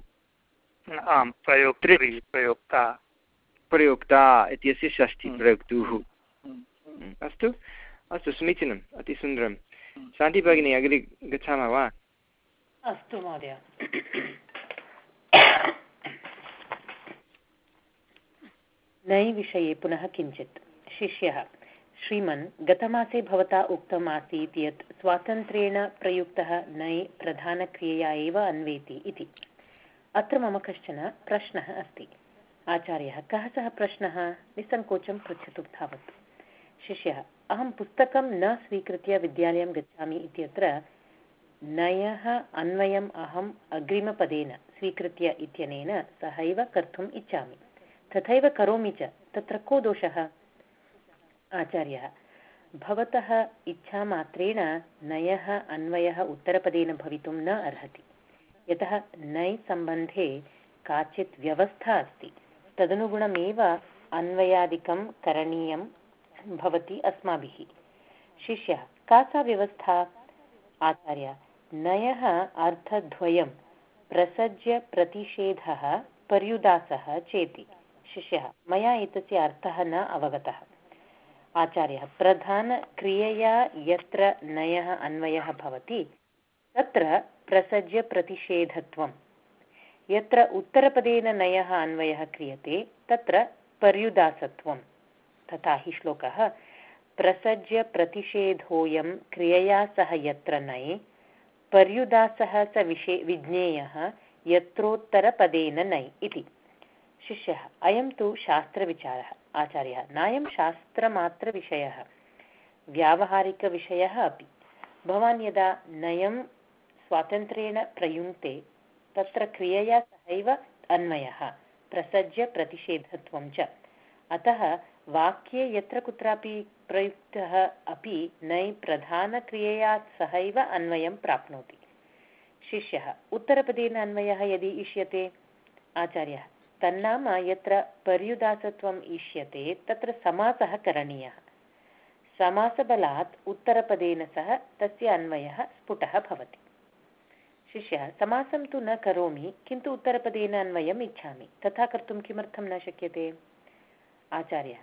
आम् प्रयोक्तृ प्रयोक्ता। प्रयोक्ता इत्यस्य षष्ठी प्रयोक्तुः। अस्तु अस्तु समीचीनम् अतिसुन्दरं शान्ति भगिनी अग्रे गच्छामः वा? अस्तु महोदय। नै विषये पुनः किञ्चित्। शिष्यः श्रीमन् गतमासे भवता उक्तम् आसीत् यत् स्वातन्त्र्येण प्रयुक्तः नै प्रधानक्रियया एव अन्वेति इति। अत्र मम कश्चन प्रश्नः अस्ति। आचार्यः, कः सः प्रश्नः? निसङ्कोचं पृच्छतु तावत्। शिष्यः, अहं पुस्तकं न स्वीकृत्य विद्यालयं गच्छामि इत्यत्र नयः अन्वयम् अहम् अग्रिमपदेन स्वीकृत्य इत्यनेन सहैव कर्तुम् इच्छामि। तथैव करोमि च, तत्र को दोषः? आचार्यः भवतः इच्छामात्रेण नयः अन्वयः उत्तरपदेन भवितुं न अर्हति। यतः नै सम्बन्धे काचित् व्यवस्था अस्ति। तदनुगुणमेव अन्वयादिकं करणीयं भवति अस्माभिः। शिष्यः, का सा व्यवस्था? आचार्य, नयः अर्थद्वयं प्रसज्य प्रतिषेधः पर्युदासः चेति। शिष्यः, मया एतस्य अर्थः न अवगतः। आचार्यः प्रधानक्रियया यत्र नयः अन्वयः भवति, तत्र प्रसज्य प्रतिषेधत्वं। यत्र उत्तरपदेन नयः अन्वयः क्रियते, तत्र पर्युदासत्वं। तथा हि श्लोकः, प्रसज्य प्रतिषेधोऽयं क्रियया सह यत्र नये, पर्युदासः स विषे, विज्ञेयः यत्रोत्तरपदेन नै इति। शिष्यः, अयं तु शास्त्रविचारः। आचार्यः। नायं शास्त्रमात्रविषयः, व्यावहारिकविषयः अपि। भवान् यदा नयं स्वातन्त्र्येण प्रयुङ्क्ते, तत्र क्रियया सहैव अन्वयः, प्रसज्य प्रतिषेधत्वं च। अतः वाक्ये यत्र कुत्रापि प्रयुक्तः अपि नै प्रधानक्रियया सहैव अन्वयं प्राप्नोति। शिष्यः, उत्तरपदेन अन्वयः यदि इष्यते? आचार्यः तन्नाम यत्र पर्युदासत्वम् इष्यते तत्र समासः करणीयः। समासबलात् उत्तरपदेन सह तस्य अन्वयः स्फुटः भवति। शिष्यः, समासं तु न करोमि, किन्तु उत्तरपदेन अन्वयम् इच्छामि। तथा कर्तुं किमर्थं न शक्यते? आचार्यः,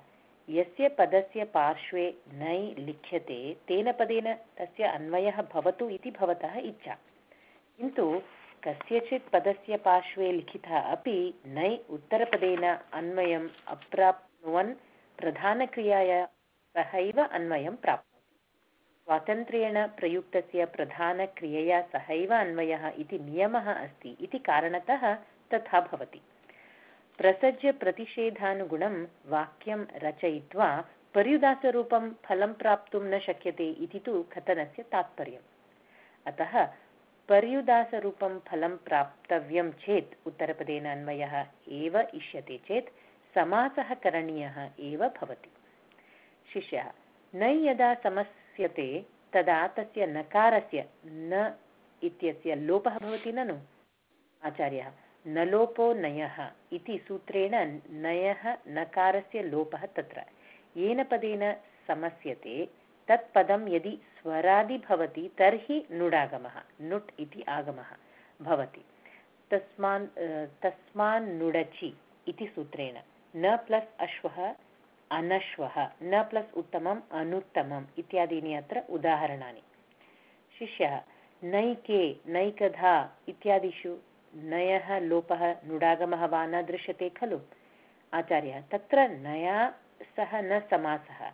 यस्य पदस्य पार्श्वे नै लिख्यते, तेन पदेन तस्य अन्वयः भवतु इति भवतः इच्छा। किन्तु कस्यचित् पदस्य पार्श्वे लिखितः अपि नै उत्तरपदेन अन्वयम् अप्राप्नुवन् प्रधानक्रियाया सहैव अन्वयं प्राप्नोति। स्वातन्त्र्येण प्रयुक्तस्य प्रधानक्रियया सहैव अन्वयः इति नियमः अस्ति इति कारणतः तथा भवति। प्रसज्य प्रतिषेधानुगुणं वाक्यं रचयित्वा पर्युदासरूपं फलं प्राप्तुं न शक्यते इति तु कथनस्य तात्पर्यम्। अतः पर्युदासरूपं फलं प्राप्तव्यं चेत् उत्तरपदेन अन्वयः एव इष्यते चेत् समासः करणीयः एव भवति। शिष्यः, न यदा समस्यते तदा तस्य नकारस्य न इत्यस्य लोपः भवति ननु? आचार्यः, नलोपो नयः इति सूत्रेण नयः नकारस्य लोपः तत्र। येन पदेन समस्यते तत् यदि स्वरादि भवति, तर्हि नुडागमः, नुट् इति आगमः भवति। तस्मान् तस्मान् नुडचि इति सूत्रेण, न प्लस् अश्वः, अनश्वः, न प्लस् उत्तमम्, अनुत्तमम् इत्यादीनि अत्र उदाहरणानि। शिष्यः, नैके, नैकधा इत्यादिषु, नयः लोपः नुडागमः वा न दृश्यते खलु? आचार्यः, तत्र नया सह न समासः।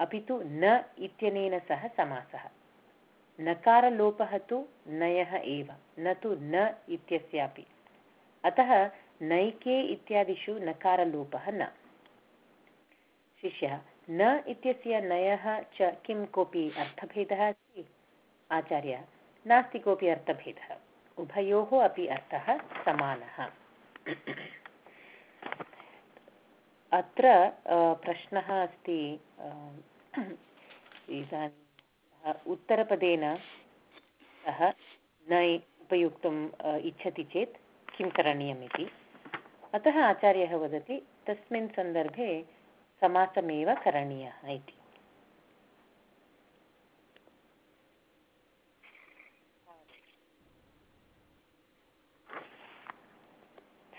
अपि तु न इत्यनेन सह समासः। नकारलोपः तु नयः एव, न तु न इत्यस्यापि। अतः नैके इत्यादिषु नकारलोपः न। शिष्यः, न इत्यस्य नयः च किं कोऽपि अर्थभेदः अस्ति? आचार्य, नास्ति कोऽपि अर्थभेदः। उभयोः अपि अर्थः समानः। अत्र प्रश्नः अस्ति इदानीं उत्तरपदेन सः न उपयोक्तुम् इच्छति चेत् किं करणीयम् इति अतः आचार्यः वदति, तस्मिन् सन्दर्भे समासमेव करणीयः इति।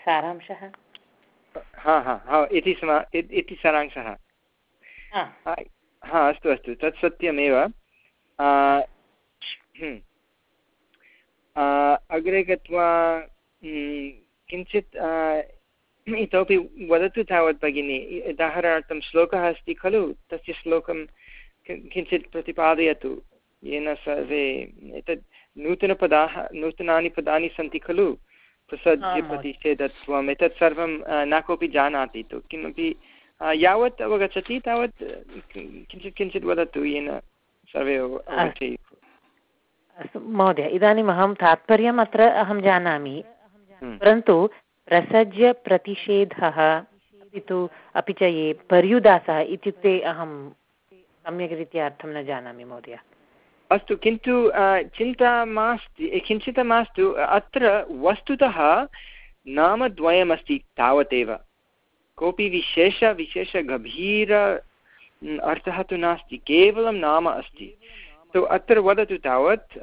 सारांशः। हा हा हा इति समा इति सारांशः। हा। अस्तु अस्तु तत् सत्यमेव। हम्म। अग्रे गत्वा हम्म, किञ्चित् इतोपि वदतु तावत् भगिनि उदाहरणार्थं श्लोकः अस्ति खलु तस्य श्लोकं किञ्चित् प्रतिपादयतु। येन सर्वे एतत् नूतनपदाः नूतनानि पदानि सन्ति खलु। प्रसज्यप्रतिषेधत्वम् एतत् सर्वं न कोऽपि जानाति तु। किमपि यावत् अवगच्छति तावत् किञ्चित् किञ्चित् वदतु येन सर्वे अवगच्छेयुः। अस्तु महोदय इदानीम् अहं तात्पर्यम् अत्र अहं जानामि। हम्म। परन्तु प्रसज्य प्रतिषेधः अपि तु अपि च ये पर्युदासः इत्युक्ते अहं सम्यग्रीत्या अर्थं न जानामि महोदय। अस्तु, किन्तु चिन्ता मास्ति, किञ्चित् मास्तु, अत्र वस्तुतः नामद्वयमस्ति तावदेव। कोऽपि विशेष विशेषगभीर अर्थः तु नास्ति, केवलं नाम अस्ति। तु अत्र वदतु तावत्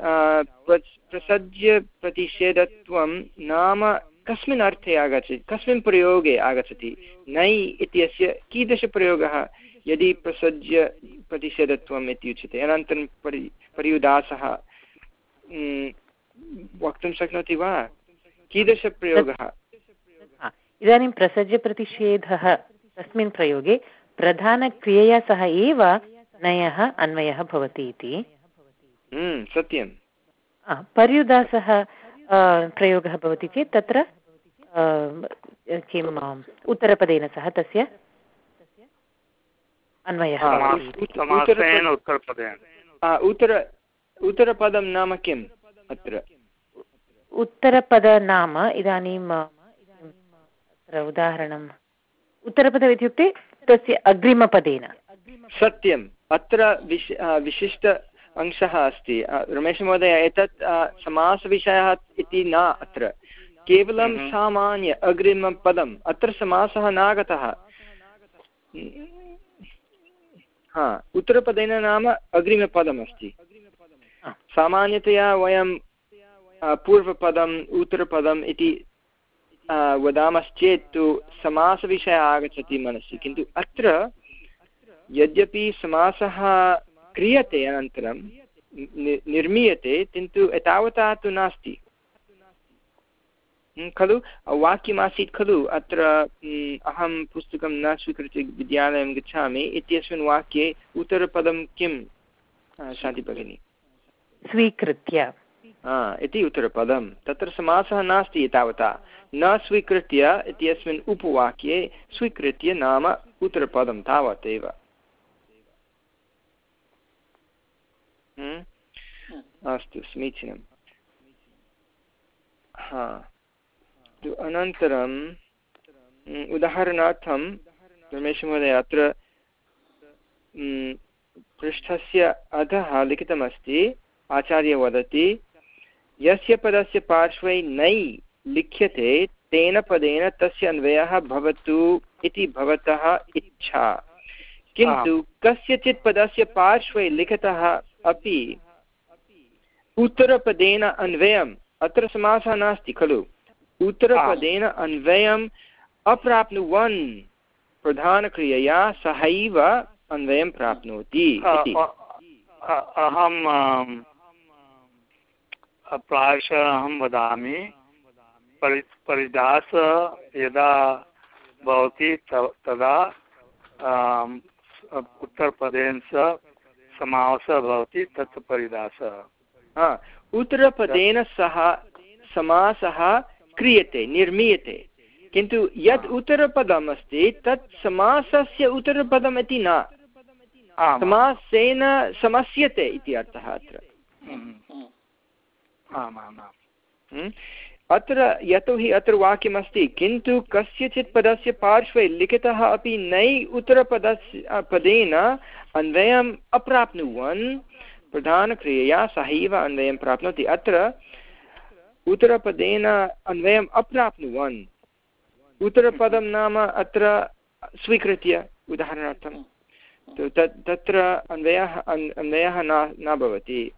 प्रसज्य प्रतिषेधत्वं नाम कस्मिन् अर्थे आगच्छति, कस्मिन् प्रयोगे आगच्छति, नै इत्यस्य कीदृशप्रयोगः? यदि प्रसज्य प्रतिषेधत्वम् इति उच्यते अनन्तरं परि पर्युदासः वक्तुं शक्नोति वा? कीदृशप्रयोगः? इदानीं प्रसज्यप्रतिषेधः तस्मिन् प्रयोगे प्रधानक्रियया सह एव नयः अन्वयः भवति इति। सत्यं पर्युदासः प्रयोगः भवति चेत् तत्र किम् उत्तरपदेन सह तस्य अन्वयः उत्तर उत्तरपदं नाम किम् अत्र? उत्तरपद नाम इदानीं उदाहरणम् उत्तरपदम् इत्युक्ते तस्य अग्रिमपदेन। सत्यम्। अत्र विश विशिष्ट अंशः अस्ति। रमेशमहोदय एतत् समासविषयः इति न अत्र। केवलं हम्म। सामान्य अग्रिमपदम्। अत्र समासः नागतः। हा उत्तरपदेन नाम अग्रिमपदमस्ति। सामान्यतया वयं पूर्वपदम् उत्तरपदम् इति वदामश्चेत् तु समासविषयः आगच्छति मनसि। किन्तु अत्र यद्यपि समासः क्रियते अनन्तरं निर्मीयते किन्तु एतावता तु नास्ति। खलु वाक्यमासीत् खलु अत्र अहं पुस्तकं न स्वीकृत्य विद्यालयं गच्छामि इत्यस्मिन् वाक्ये उत्तरपदं किं शान्ति भगिनि? स्वीकृत्य। इति उत्तरपदं। तत्र समासः नास्ति एतावता। न स्वीकृत्य इत्यस्मिन् उपवाक्ये स्वीकृत्य नाम उत्तरपदं तावदेव अस्तु समीचीनं हा। अनन्तरं उदाहरणार्थं रमेशमहोदय अत्र पृष्ठस्य अधः लिखितमस्ति आचार्य वदति यस्य पदस्य पार्श्वे नै लिख्यते तेन पदेन तस्य अन्वयः भवतु इति भवतः इच्छा। किन्तु कस्यचित् पदस्य पार्श्वे लिखितः अपि उत्तरपदेन अन्वयम् अत्र समासः नास्ति खलु? उत्तरपदेन अन्वयम् अप्राप्नुवन् प्रधानक्रियया सहैव अन्वयं प्राप्नोति अहं प्रायशः अहं वदामि परि परिदास यदा भवति तदा उत्तरपदेन सह समासः भवति तत् परिदासः। उत्तरपदेन सह समासः क्रियते निर्मीयते। किन्तु यत् उत्तरपदम् अस्ति तत् समासस्य उत्तरपदम् इति न समासेन समस्यते इति अर्थः अत्र। हम्म? अत्र यतोहि अत्र वाक्यमस्ति किन्तु कस्यचित् पदस्य पार्श्वे लिखितः अपि नै उत्तरपदस्य पदेन अन्वयम् अप्राप्नुवन्। प्रधानक्रियया सहैव अन्वयं प्राप्नोति। अत्र उत्तरपदेन अन्वयम् अप्राप्नुवन् उत्तरपदं नाम अत्र स्वीकृत्य उदाहरणार्थं। तत् तत्र अन्वयः अन्वयः न न भवति।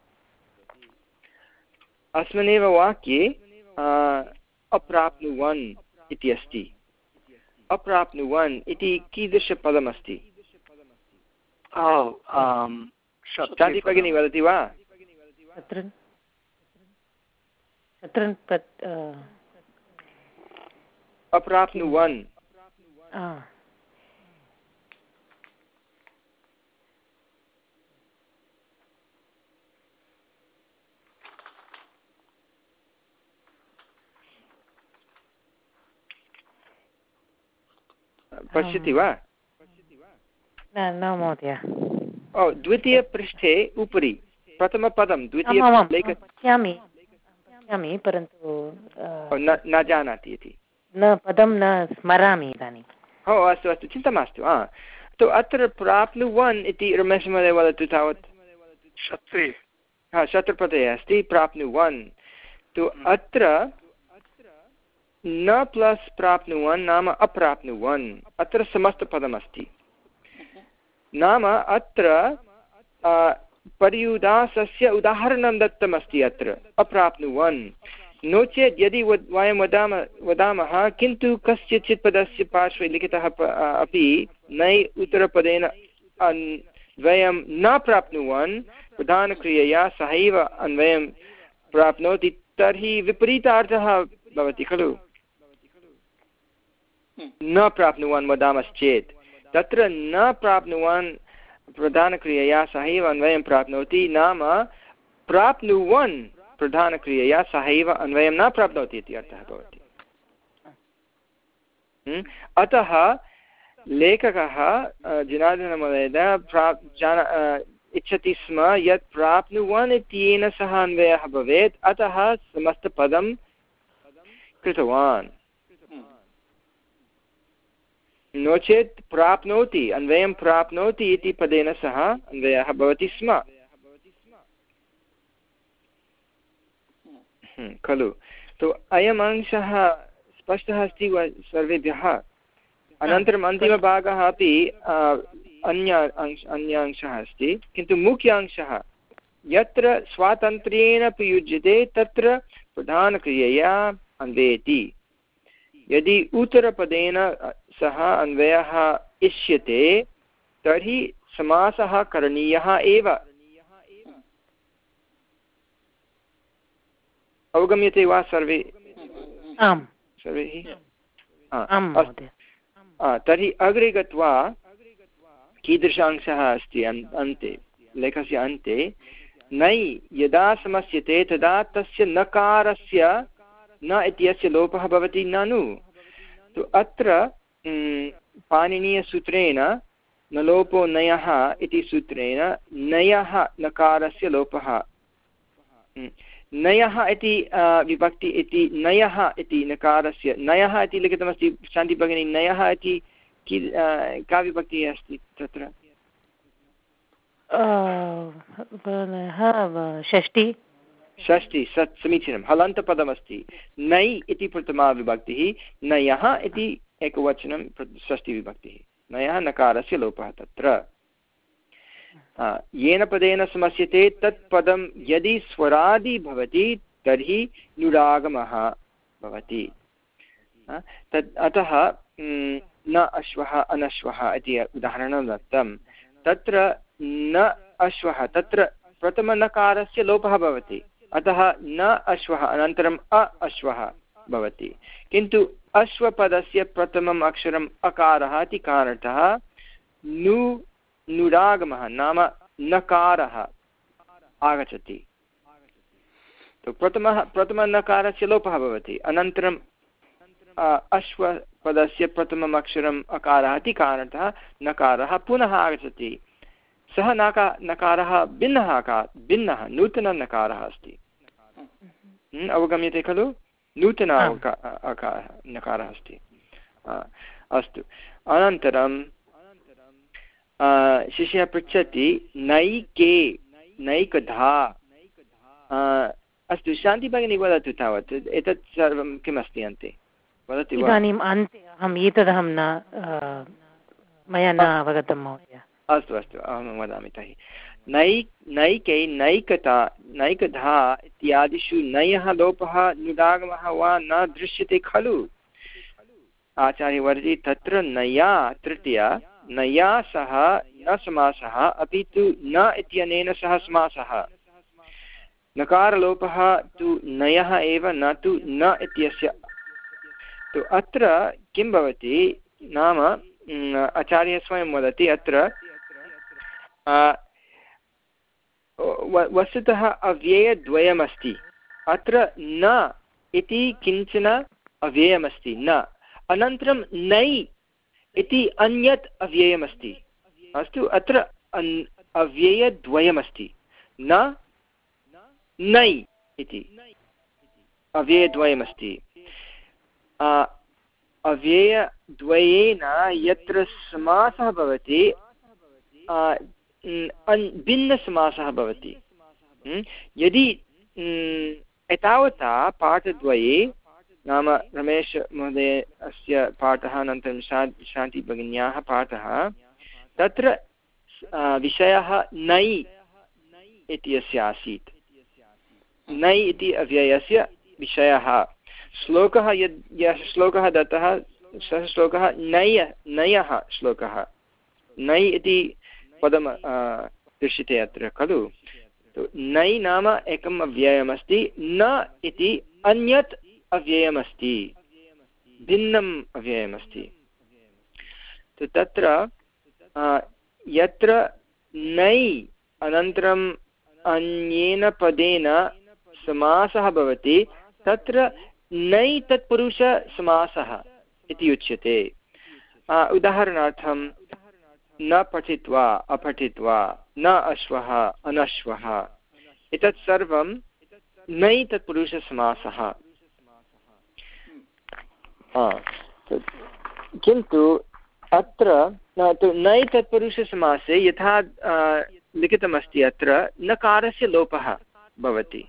अस्मिन्नेव वाक्ये अप्राप्नुवन् इति अस्ति। अप्राप्नुवन् इति कीदृशपदमस्ति? शान्ति भगिनी वदति वा? अप्राप्नुवन् पश्यति वा? न महोदय। ओ द्वितीयपृष्ठे उपरि प्रथमपदं द्वितीय पश्यामि परन्तु न जानाति इति? न पदं न स्मरामि इदानीं। ओ अस्तु अस्तु चिन्ता मास्तु हा। तु अत्र प्राप्नुवन् इति रमेशमहोदय वदतु तावत्। शत्री हा शत्रुपदे अस्ति प्राप्नुवन्। तु अत्र न प्लस् प्राप्नुवन् नाम अप्राप्नुवन्। अत्र समस्तपदमस्ति। नाम अत्र पर्युदासस्य उदाहरणं दत्तमस्ति अत्र, अप्राप्नुवन्। नो चेत् यदि वयं वदामः वदामः, किन्तु कस्यचित् पदस्य पार्श्वे लिखितः अपि नै उत्तरपदेन द्वयं न प्राप्नुवन्, प्रधानक्रियया सहैव अन्वयं प्राप्नोति, तर्हि विपरीतार्थः भवति खलु। न प्राप्नुवान् वदामश्चेत्। तत्र न प्राप्नुवान् प्रधानक्रियया सहैव अन्वयं प्राप्नोति नाम प्राप्नुवन् प्रधानक्रियया सहैव अन्वयं न प्राप्नोति इति अर्थः भवति हम्म? अतः लेखकः जनार्दनमहोदयः प्राप् जान इच्छति स्म यत् प्राप्नुवन् इत्येन सह अन्वयः भवेत्, अतः समस्तपदं कृतवान् नो चेत् प्राप्नोति अन्वयं प्राप्नोति इति पदेन सह अन्वयः भवति स्म। हम्म, खलु। तु अयम् अंशः स्पष्टः अस्ति वा सर्वेभ्यः? अनन्तरम् अन्तिमभागः अपि अन्य अंश अन्य अंशः अस्ति। किन्तु मुख्य अंशः यत्र स्वातन्त्र्येण प्रयुज्यते तत्र प्रधानक्रियया अन्वेति। यदि उत्तरपदेन सः अन्वयः इष्यते तर्हि समासः करणीयः एव। अवगम्यते वा सर्वे? आम्। सर्वैः तर्हि अग्रे गत्वा कीदृशांशः अस्ति अन्ते लेखस्य अन्ते। नै यदा समस्यते तदा तस्य नकारस्य न इत्यस्य लोपः भवति ननु। तु अत्र पाणिनीयसूत्रेण न लोपो नयः इति सूत्रेण नयः नकारस्य लोपः। नयः इति विभक्ति इति नयः इति नकारस्य नयः इति लिखितमस्ति शान्तिभगिनी नयः इति कि का विभक्तिः अस्ति तत्र? षष्टि षष्टि सत् समीचीनं हलन्तपदमस्ति। नै इति प्रथमा विभक्तिः नयः इति एकवचनं षष्टिविभक्तिः नयः नकारस्य लोपः तत्र। येन पदेन समस्यते तत् पदं यदि स्वरादि भवति, तर्हि नुरागमः भवति। तत् अतः न अश्वः, अनश्वः इति उदाहरणं दत्तं। तत्र न अश्वः, तत्र प्रथमनकारस्य लोपः भवति। अतः न अश्वः, अनन्तरम् अ अश्वः। भवति। किन्तु अश्वपदस्य प्रथमम् अक्षरम् अकारः इति कारणतः नु नुरागमः नाम नकारः आगच्छति। तो प्रथमः प्रथमनकारस्य लोपः भवति। अनन्तरं अश्वपदस्य प्रथमम् अक्षरम् अकारः इति कारणतः नकारः पुनः आगच्छति। सः नका नकारः भिन्नः अका भिन्नः नूतननकारः अस्ति। अवगम्यते खलु? नूतन अकारः नकारः अस्ति। अस्तु। अनन्तरं शिष्यः पृच्छति नैके नैकधा। अस्तु शान्तिभगिनी वदतु तावत्। एतत् सर्वं किमस्ति अन्ते? वदति इदानीम् अन्ते अहम् एतदहं न मया न अवगतं महोदय। अस्तु अस्तु अहं वदामि तर्हि। नैकै नैकता, नैकधा इत्यादिषु नयः लोपः नुदागमः वा न दृश्यते खलु? आचार्यवर्ति तत्र नया तृतीया, नया सह न समासः अपि तु न इत्यनेन सह समासः। नकारलोपः तु नयः एव, न तु न इत्यस्य। तु अत्र किं भवति, नाम आचार्यः स्वयं वदति, अत्र वस्तुतः अव्ययद्वयमस्ति। अत्र न इति किंचन अव्ययमस्ति, न। अनन्तरं नै इति अन्यत् अव्ययमस्ति। अस्तु, अत्र अव्ययद्वयमस्ति। न, नै इति। अव्ययद्वयमस्ति। अव्ययद्वयेन यत्र समासः भवति भिन्नसमासः भवति। यदि एतावता पाठद्वये, नाम रमेशमहोदय अस्य पाठः, अनन्तरं शा शान्तिभगिन्याः पाठः, तत्र विषयः नै इत्यस्य आसीत्। नै इति अव्ययस्य विषयः। श्लोकः यद्, यः श्लोकः दत्तः, सः श्लोकः नय, नयः श्लोकः। नै इति पदम् दृश्यते अत्र, खलु? नै नाम एकम् अव्ययमस्ति, न इति अन्यत् अव्ययमस्ति। भिन्नम् अव्ययमस्ति। तत्र यत्र नै अनन्तरम् अन्येन पदेन समासः भवति, तत्र नै तत्पुरुषसमासः इति उच्यते। उदाहरणार्थं न पठित्वा, अपठित्वा, न अश्वः, अनश्वः। एतत् सर्वं नै तत्पुरुषसमासः किन्तु अत्र, नै तत्पुरुषसमासे यथा लिखितमस्ति अत्र नकारस्य लोपः भवति।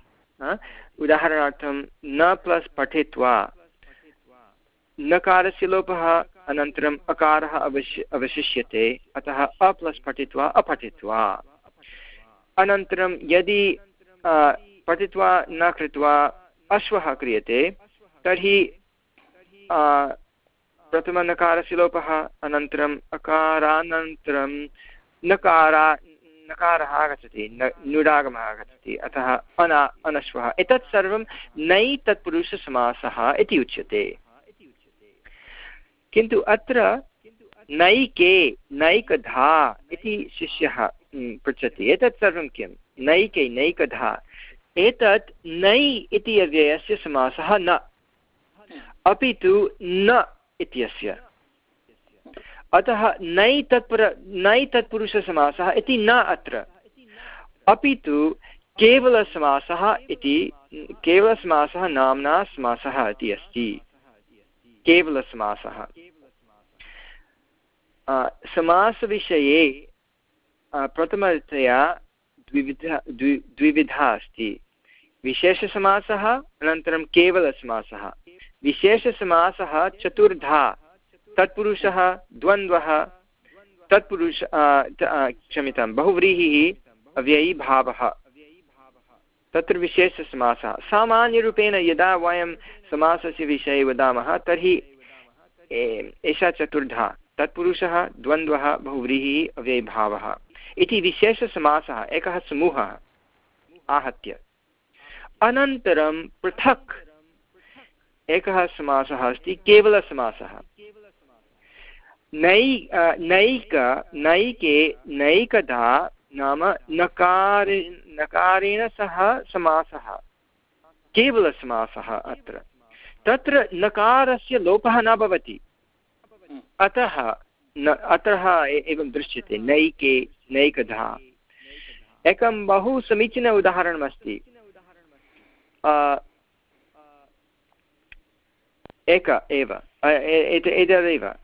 उदाहरणार्थं, न प्लस् पठित्वा नकारस्य लोपः अनन्तरम् अकारः अवश्य अवशिष्यते, अतः अ प्लस् पठित्वा अपठित्वा अनन्तरं यदि पठित्वा न कृत्वा अश्वः क्रियते, तर्हि प्रथमनकारस्य लोपः अनन्तरम् अकारानन्तरं नकारा, नकारः आगच्छति नुडागमः आगच्छति, अतः अना, अनश्वः। एतत् सर्वं नै तत्पुरुषसमासः इति उच्यते। किन्तु अत्र नैके, नैकधा इति शिष्यः पृच्छति। एतत् सर्वं किं नैके, नैकधा। एतत् नै इति अव्ययस्य समासः न। अपि तु न इत्यस्य। अतः नै तत्पुर, नै तत्पुरुषसमासः इति न अत्र। अपि तु केवलसमासः इति, केवलसमासः नाम्ना समासः इति अस्ति। केवलसमासः। समासविषये प्रथमतया द्विविधा, द्वि, द्विविधा अस्ति। विशेषसमासः, अनन्तरं केवलसमासः। विशेषसमासः चतुर्धा, तत्पुरुषः द्वन्द्वः, तत्पुरुष क्षम्यतां, बहुव्रीहिः अव्ययीभावः तत्र विशेषसमासः सामान्यरूपेण यदा वयं समासस्य विषये वदामः, तर्हि एषा चतुर्धा, तत्पुरुषः, द्वन्द्वः, बहुव्रीहिः, अव्ययीभावः। इति विशेषसमासः, एकः समूहः आहत्य। अनन्तरं पृथक् एकः समासः अस्ति, केवलसमासः। नै नैक, नैके नैकधा नाम नकारे, नकारेण सह समासः। केवलसमासः अत्र। तत्र नकारस्य लोपः न भवति। अतः न, अतः एवं दृश्यते। नैके, नैकधा। एकं बहु समीचीन उदाहरणमस्ति। एक एव। एतदेव।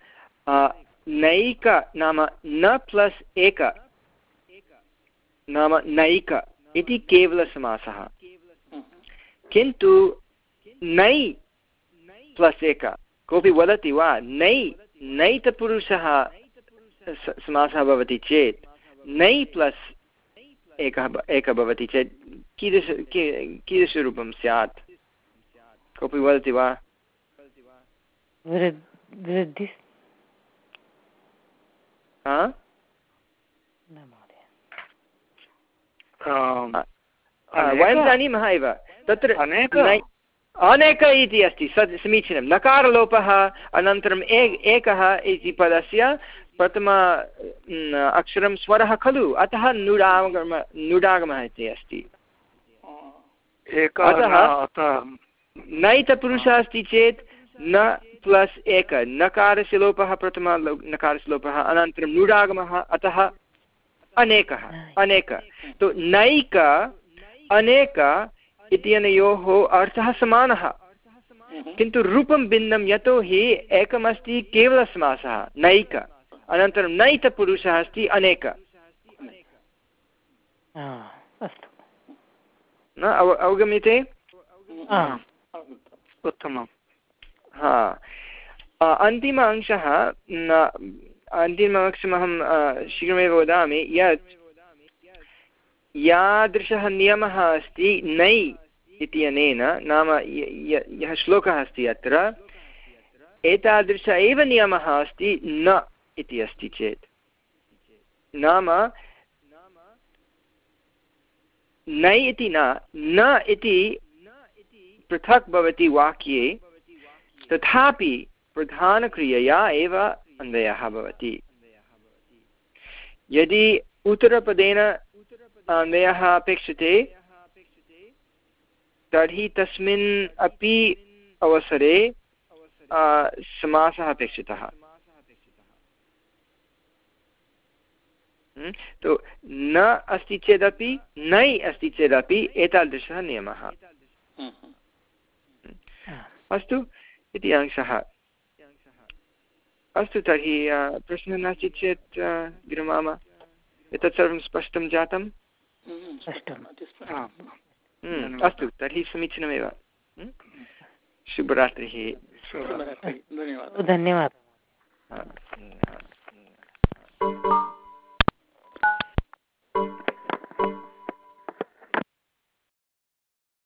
नैक नाम न प्लस् एक। नाम नैक इति केवलसमासः। किन्तु नै प्लस् एक कोऽपि वदति वा? नै नैतपुरुषः समासः भवति चेत् नै प्लस् एकः एकः भवति चेत् कीदृश कीदृशरूपं स्यात्? कोऽपि वदति वा? वृद्धि वयं जानीमः एव। तत्र अनेक इति अस्ति सद् समीचीनं। नकारलोपः अनन्तरम् ए एकः इति पदस्य प्रथम अक्षरं स्वरः खलु अतः नुडागम नुडागमः इति अस्ति। अतः नैतपुरुषः अस्ति चेत् न प्लस् एक। नकारस्य लोपः प्रथम नकारस्य लोपः अनन्तरं नुडागमः अतः अनेकः अनेक। तु नैक अनेक इत्यनयोः अर्थः समानः। किन्तु रूपं भिन्नं यतोहि एकमस्ति केवलसमासः नैक। अनन्तरं नैतपुरुषः अस्ति अनेक। अस्तु। न अव अवगम्यते? उत्तमं हा। अन्तिम अंशः अन्तिम अंशमहं शीघ्रमेव वदामि यत् यादृशः नियमः अस्ति नै इत्यनेन नाम यः श्लोकः अस्ति अत्र, एतादृश एव नियमः अस्ति न इति अस्ति चेत्। नाम नै इति न न इति पृथक् भवति वाक्ये, तथापि प्रधानक्रियया एव अन्वयः भवति यदि उत्तरपदेन अन्वयः अपेक्षते तर्हि तस्मिन् अपि अवसरे समासः अपेक्षितः तु न अस्ति चेदपि नै अस्ति चेदपि एतादृशः नियमः अस्तु इति अंशः अस्तु तर्हि प्रश्नः नास्ति चेत् विरमाम। एतत् सर्वं स्पष्टं जातं हम्म, हम्म, अस्तु। तर्हि समीचीनमेव। हम्म, शुभरात्रिः। धन्यवादः। धन्यवादः।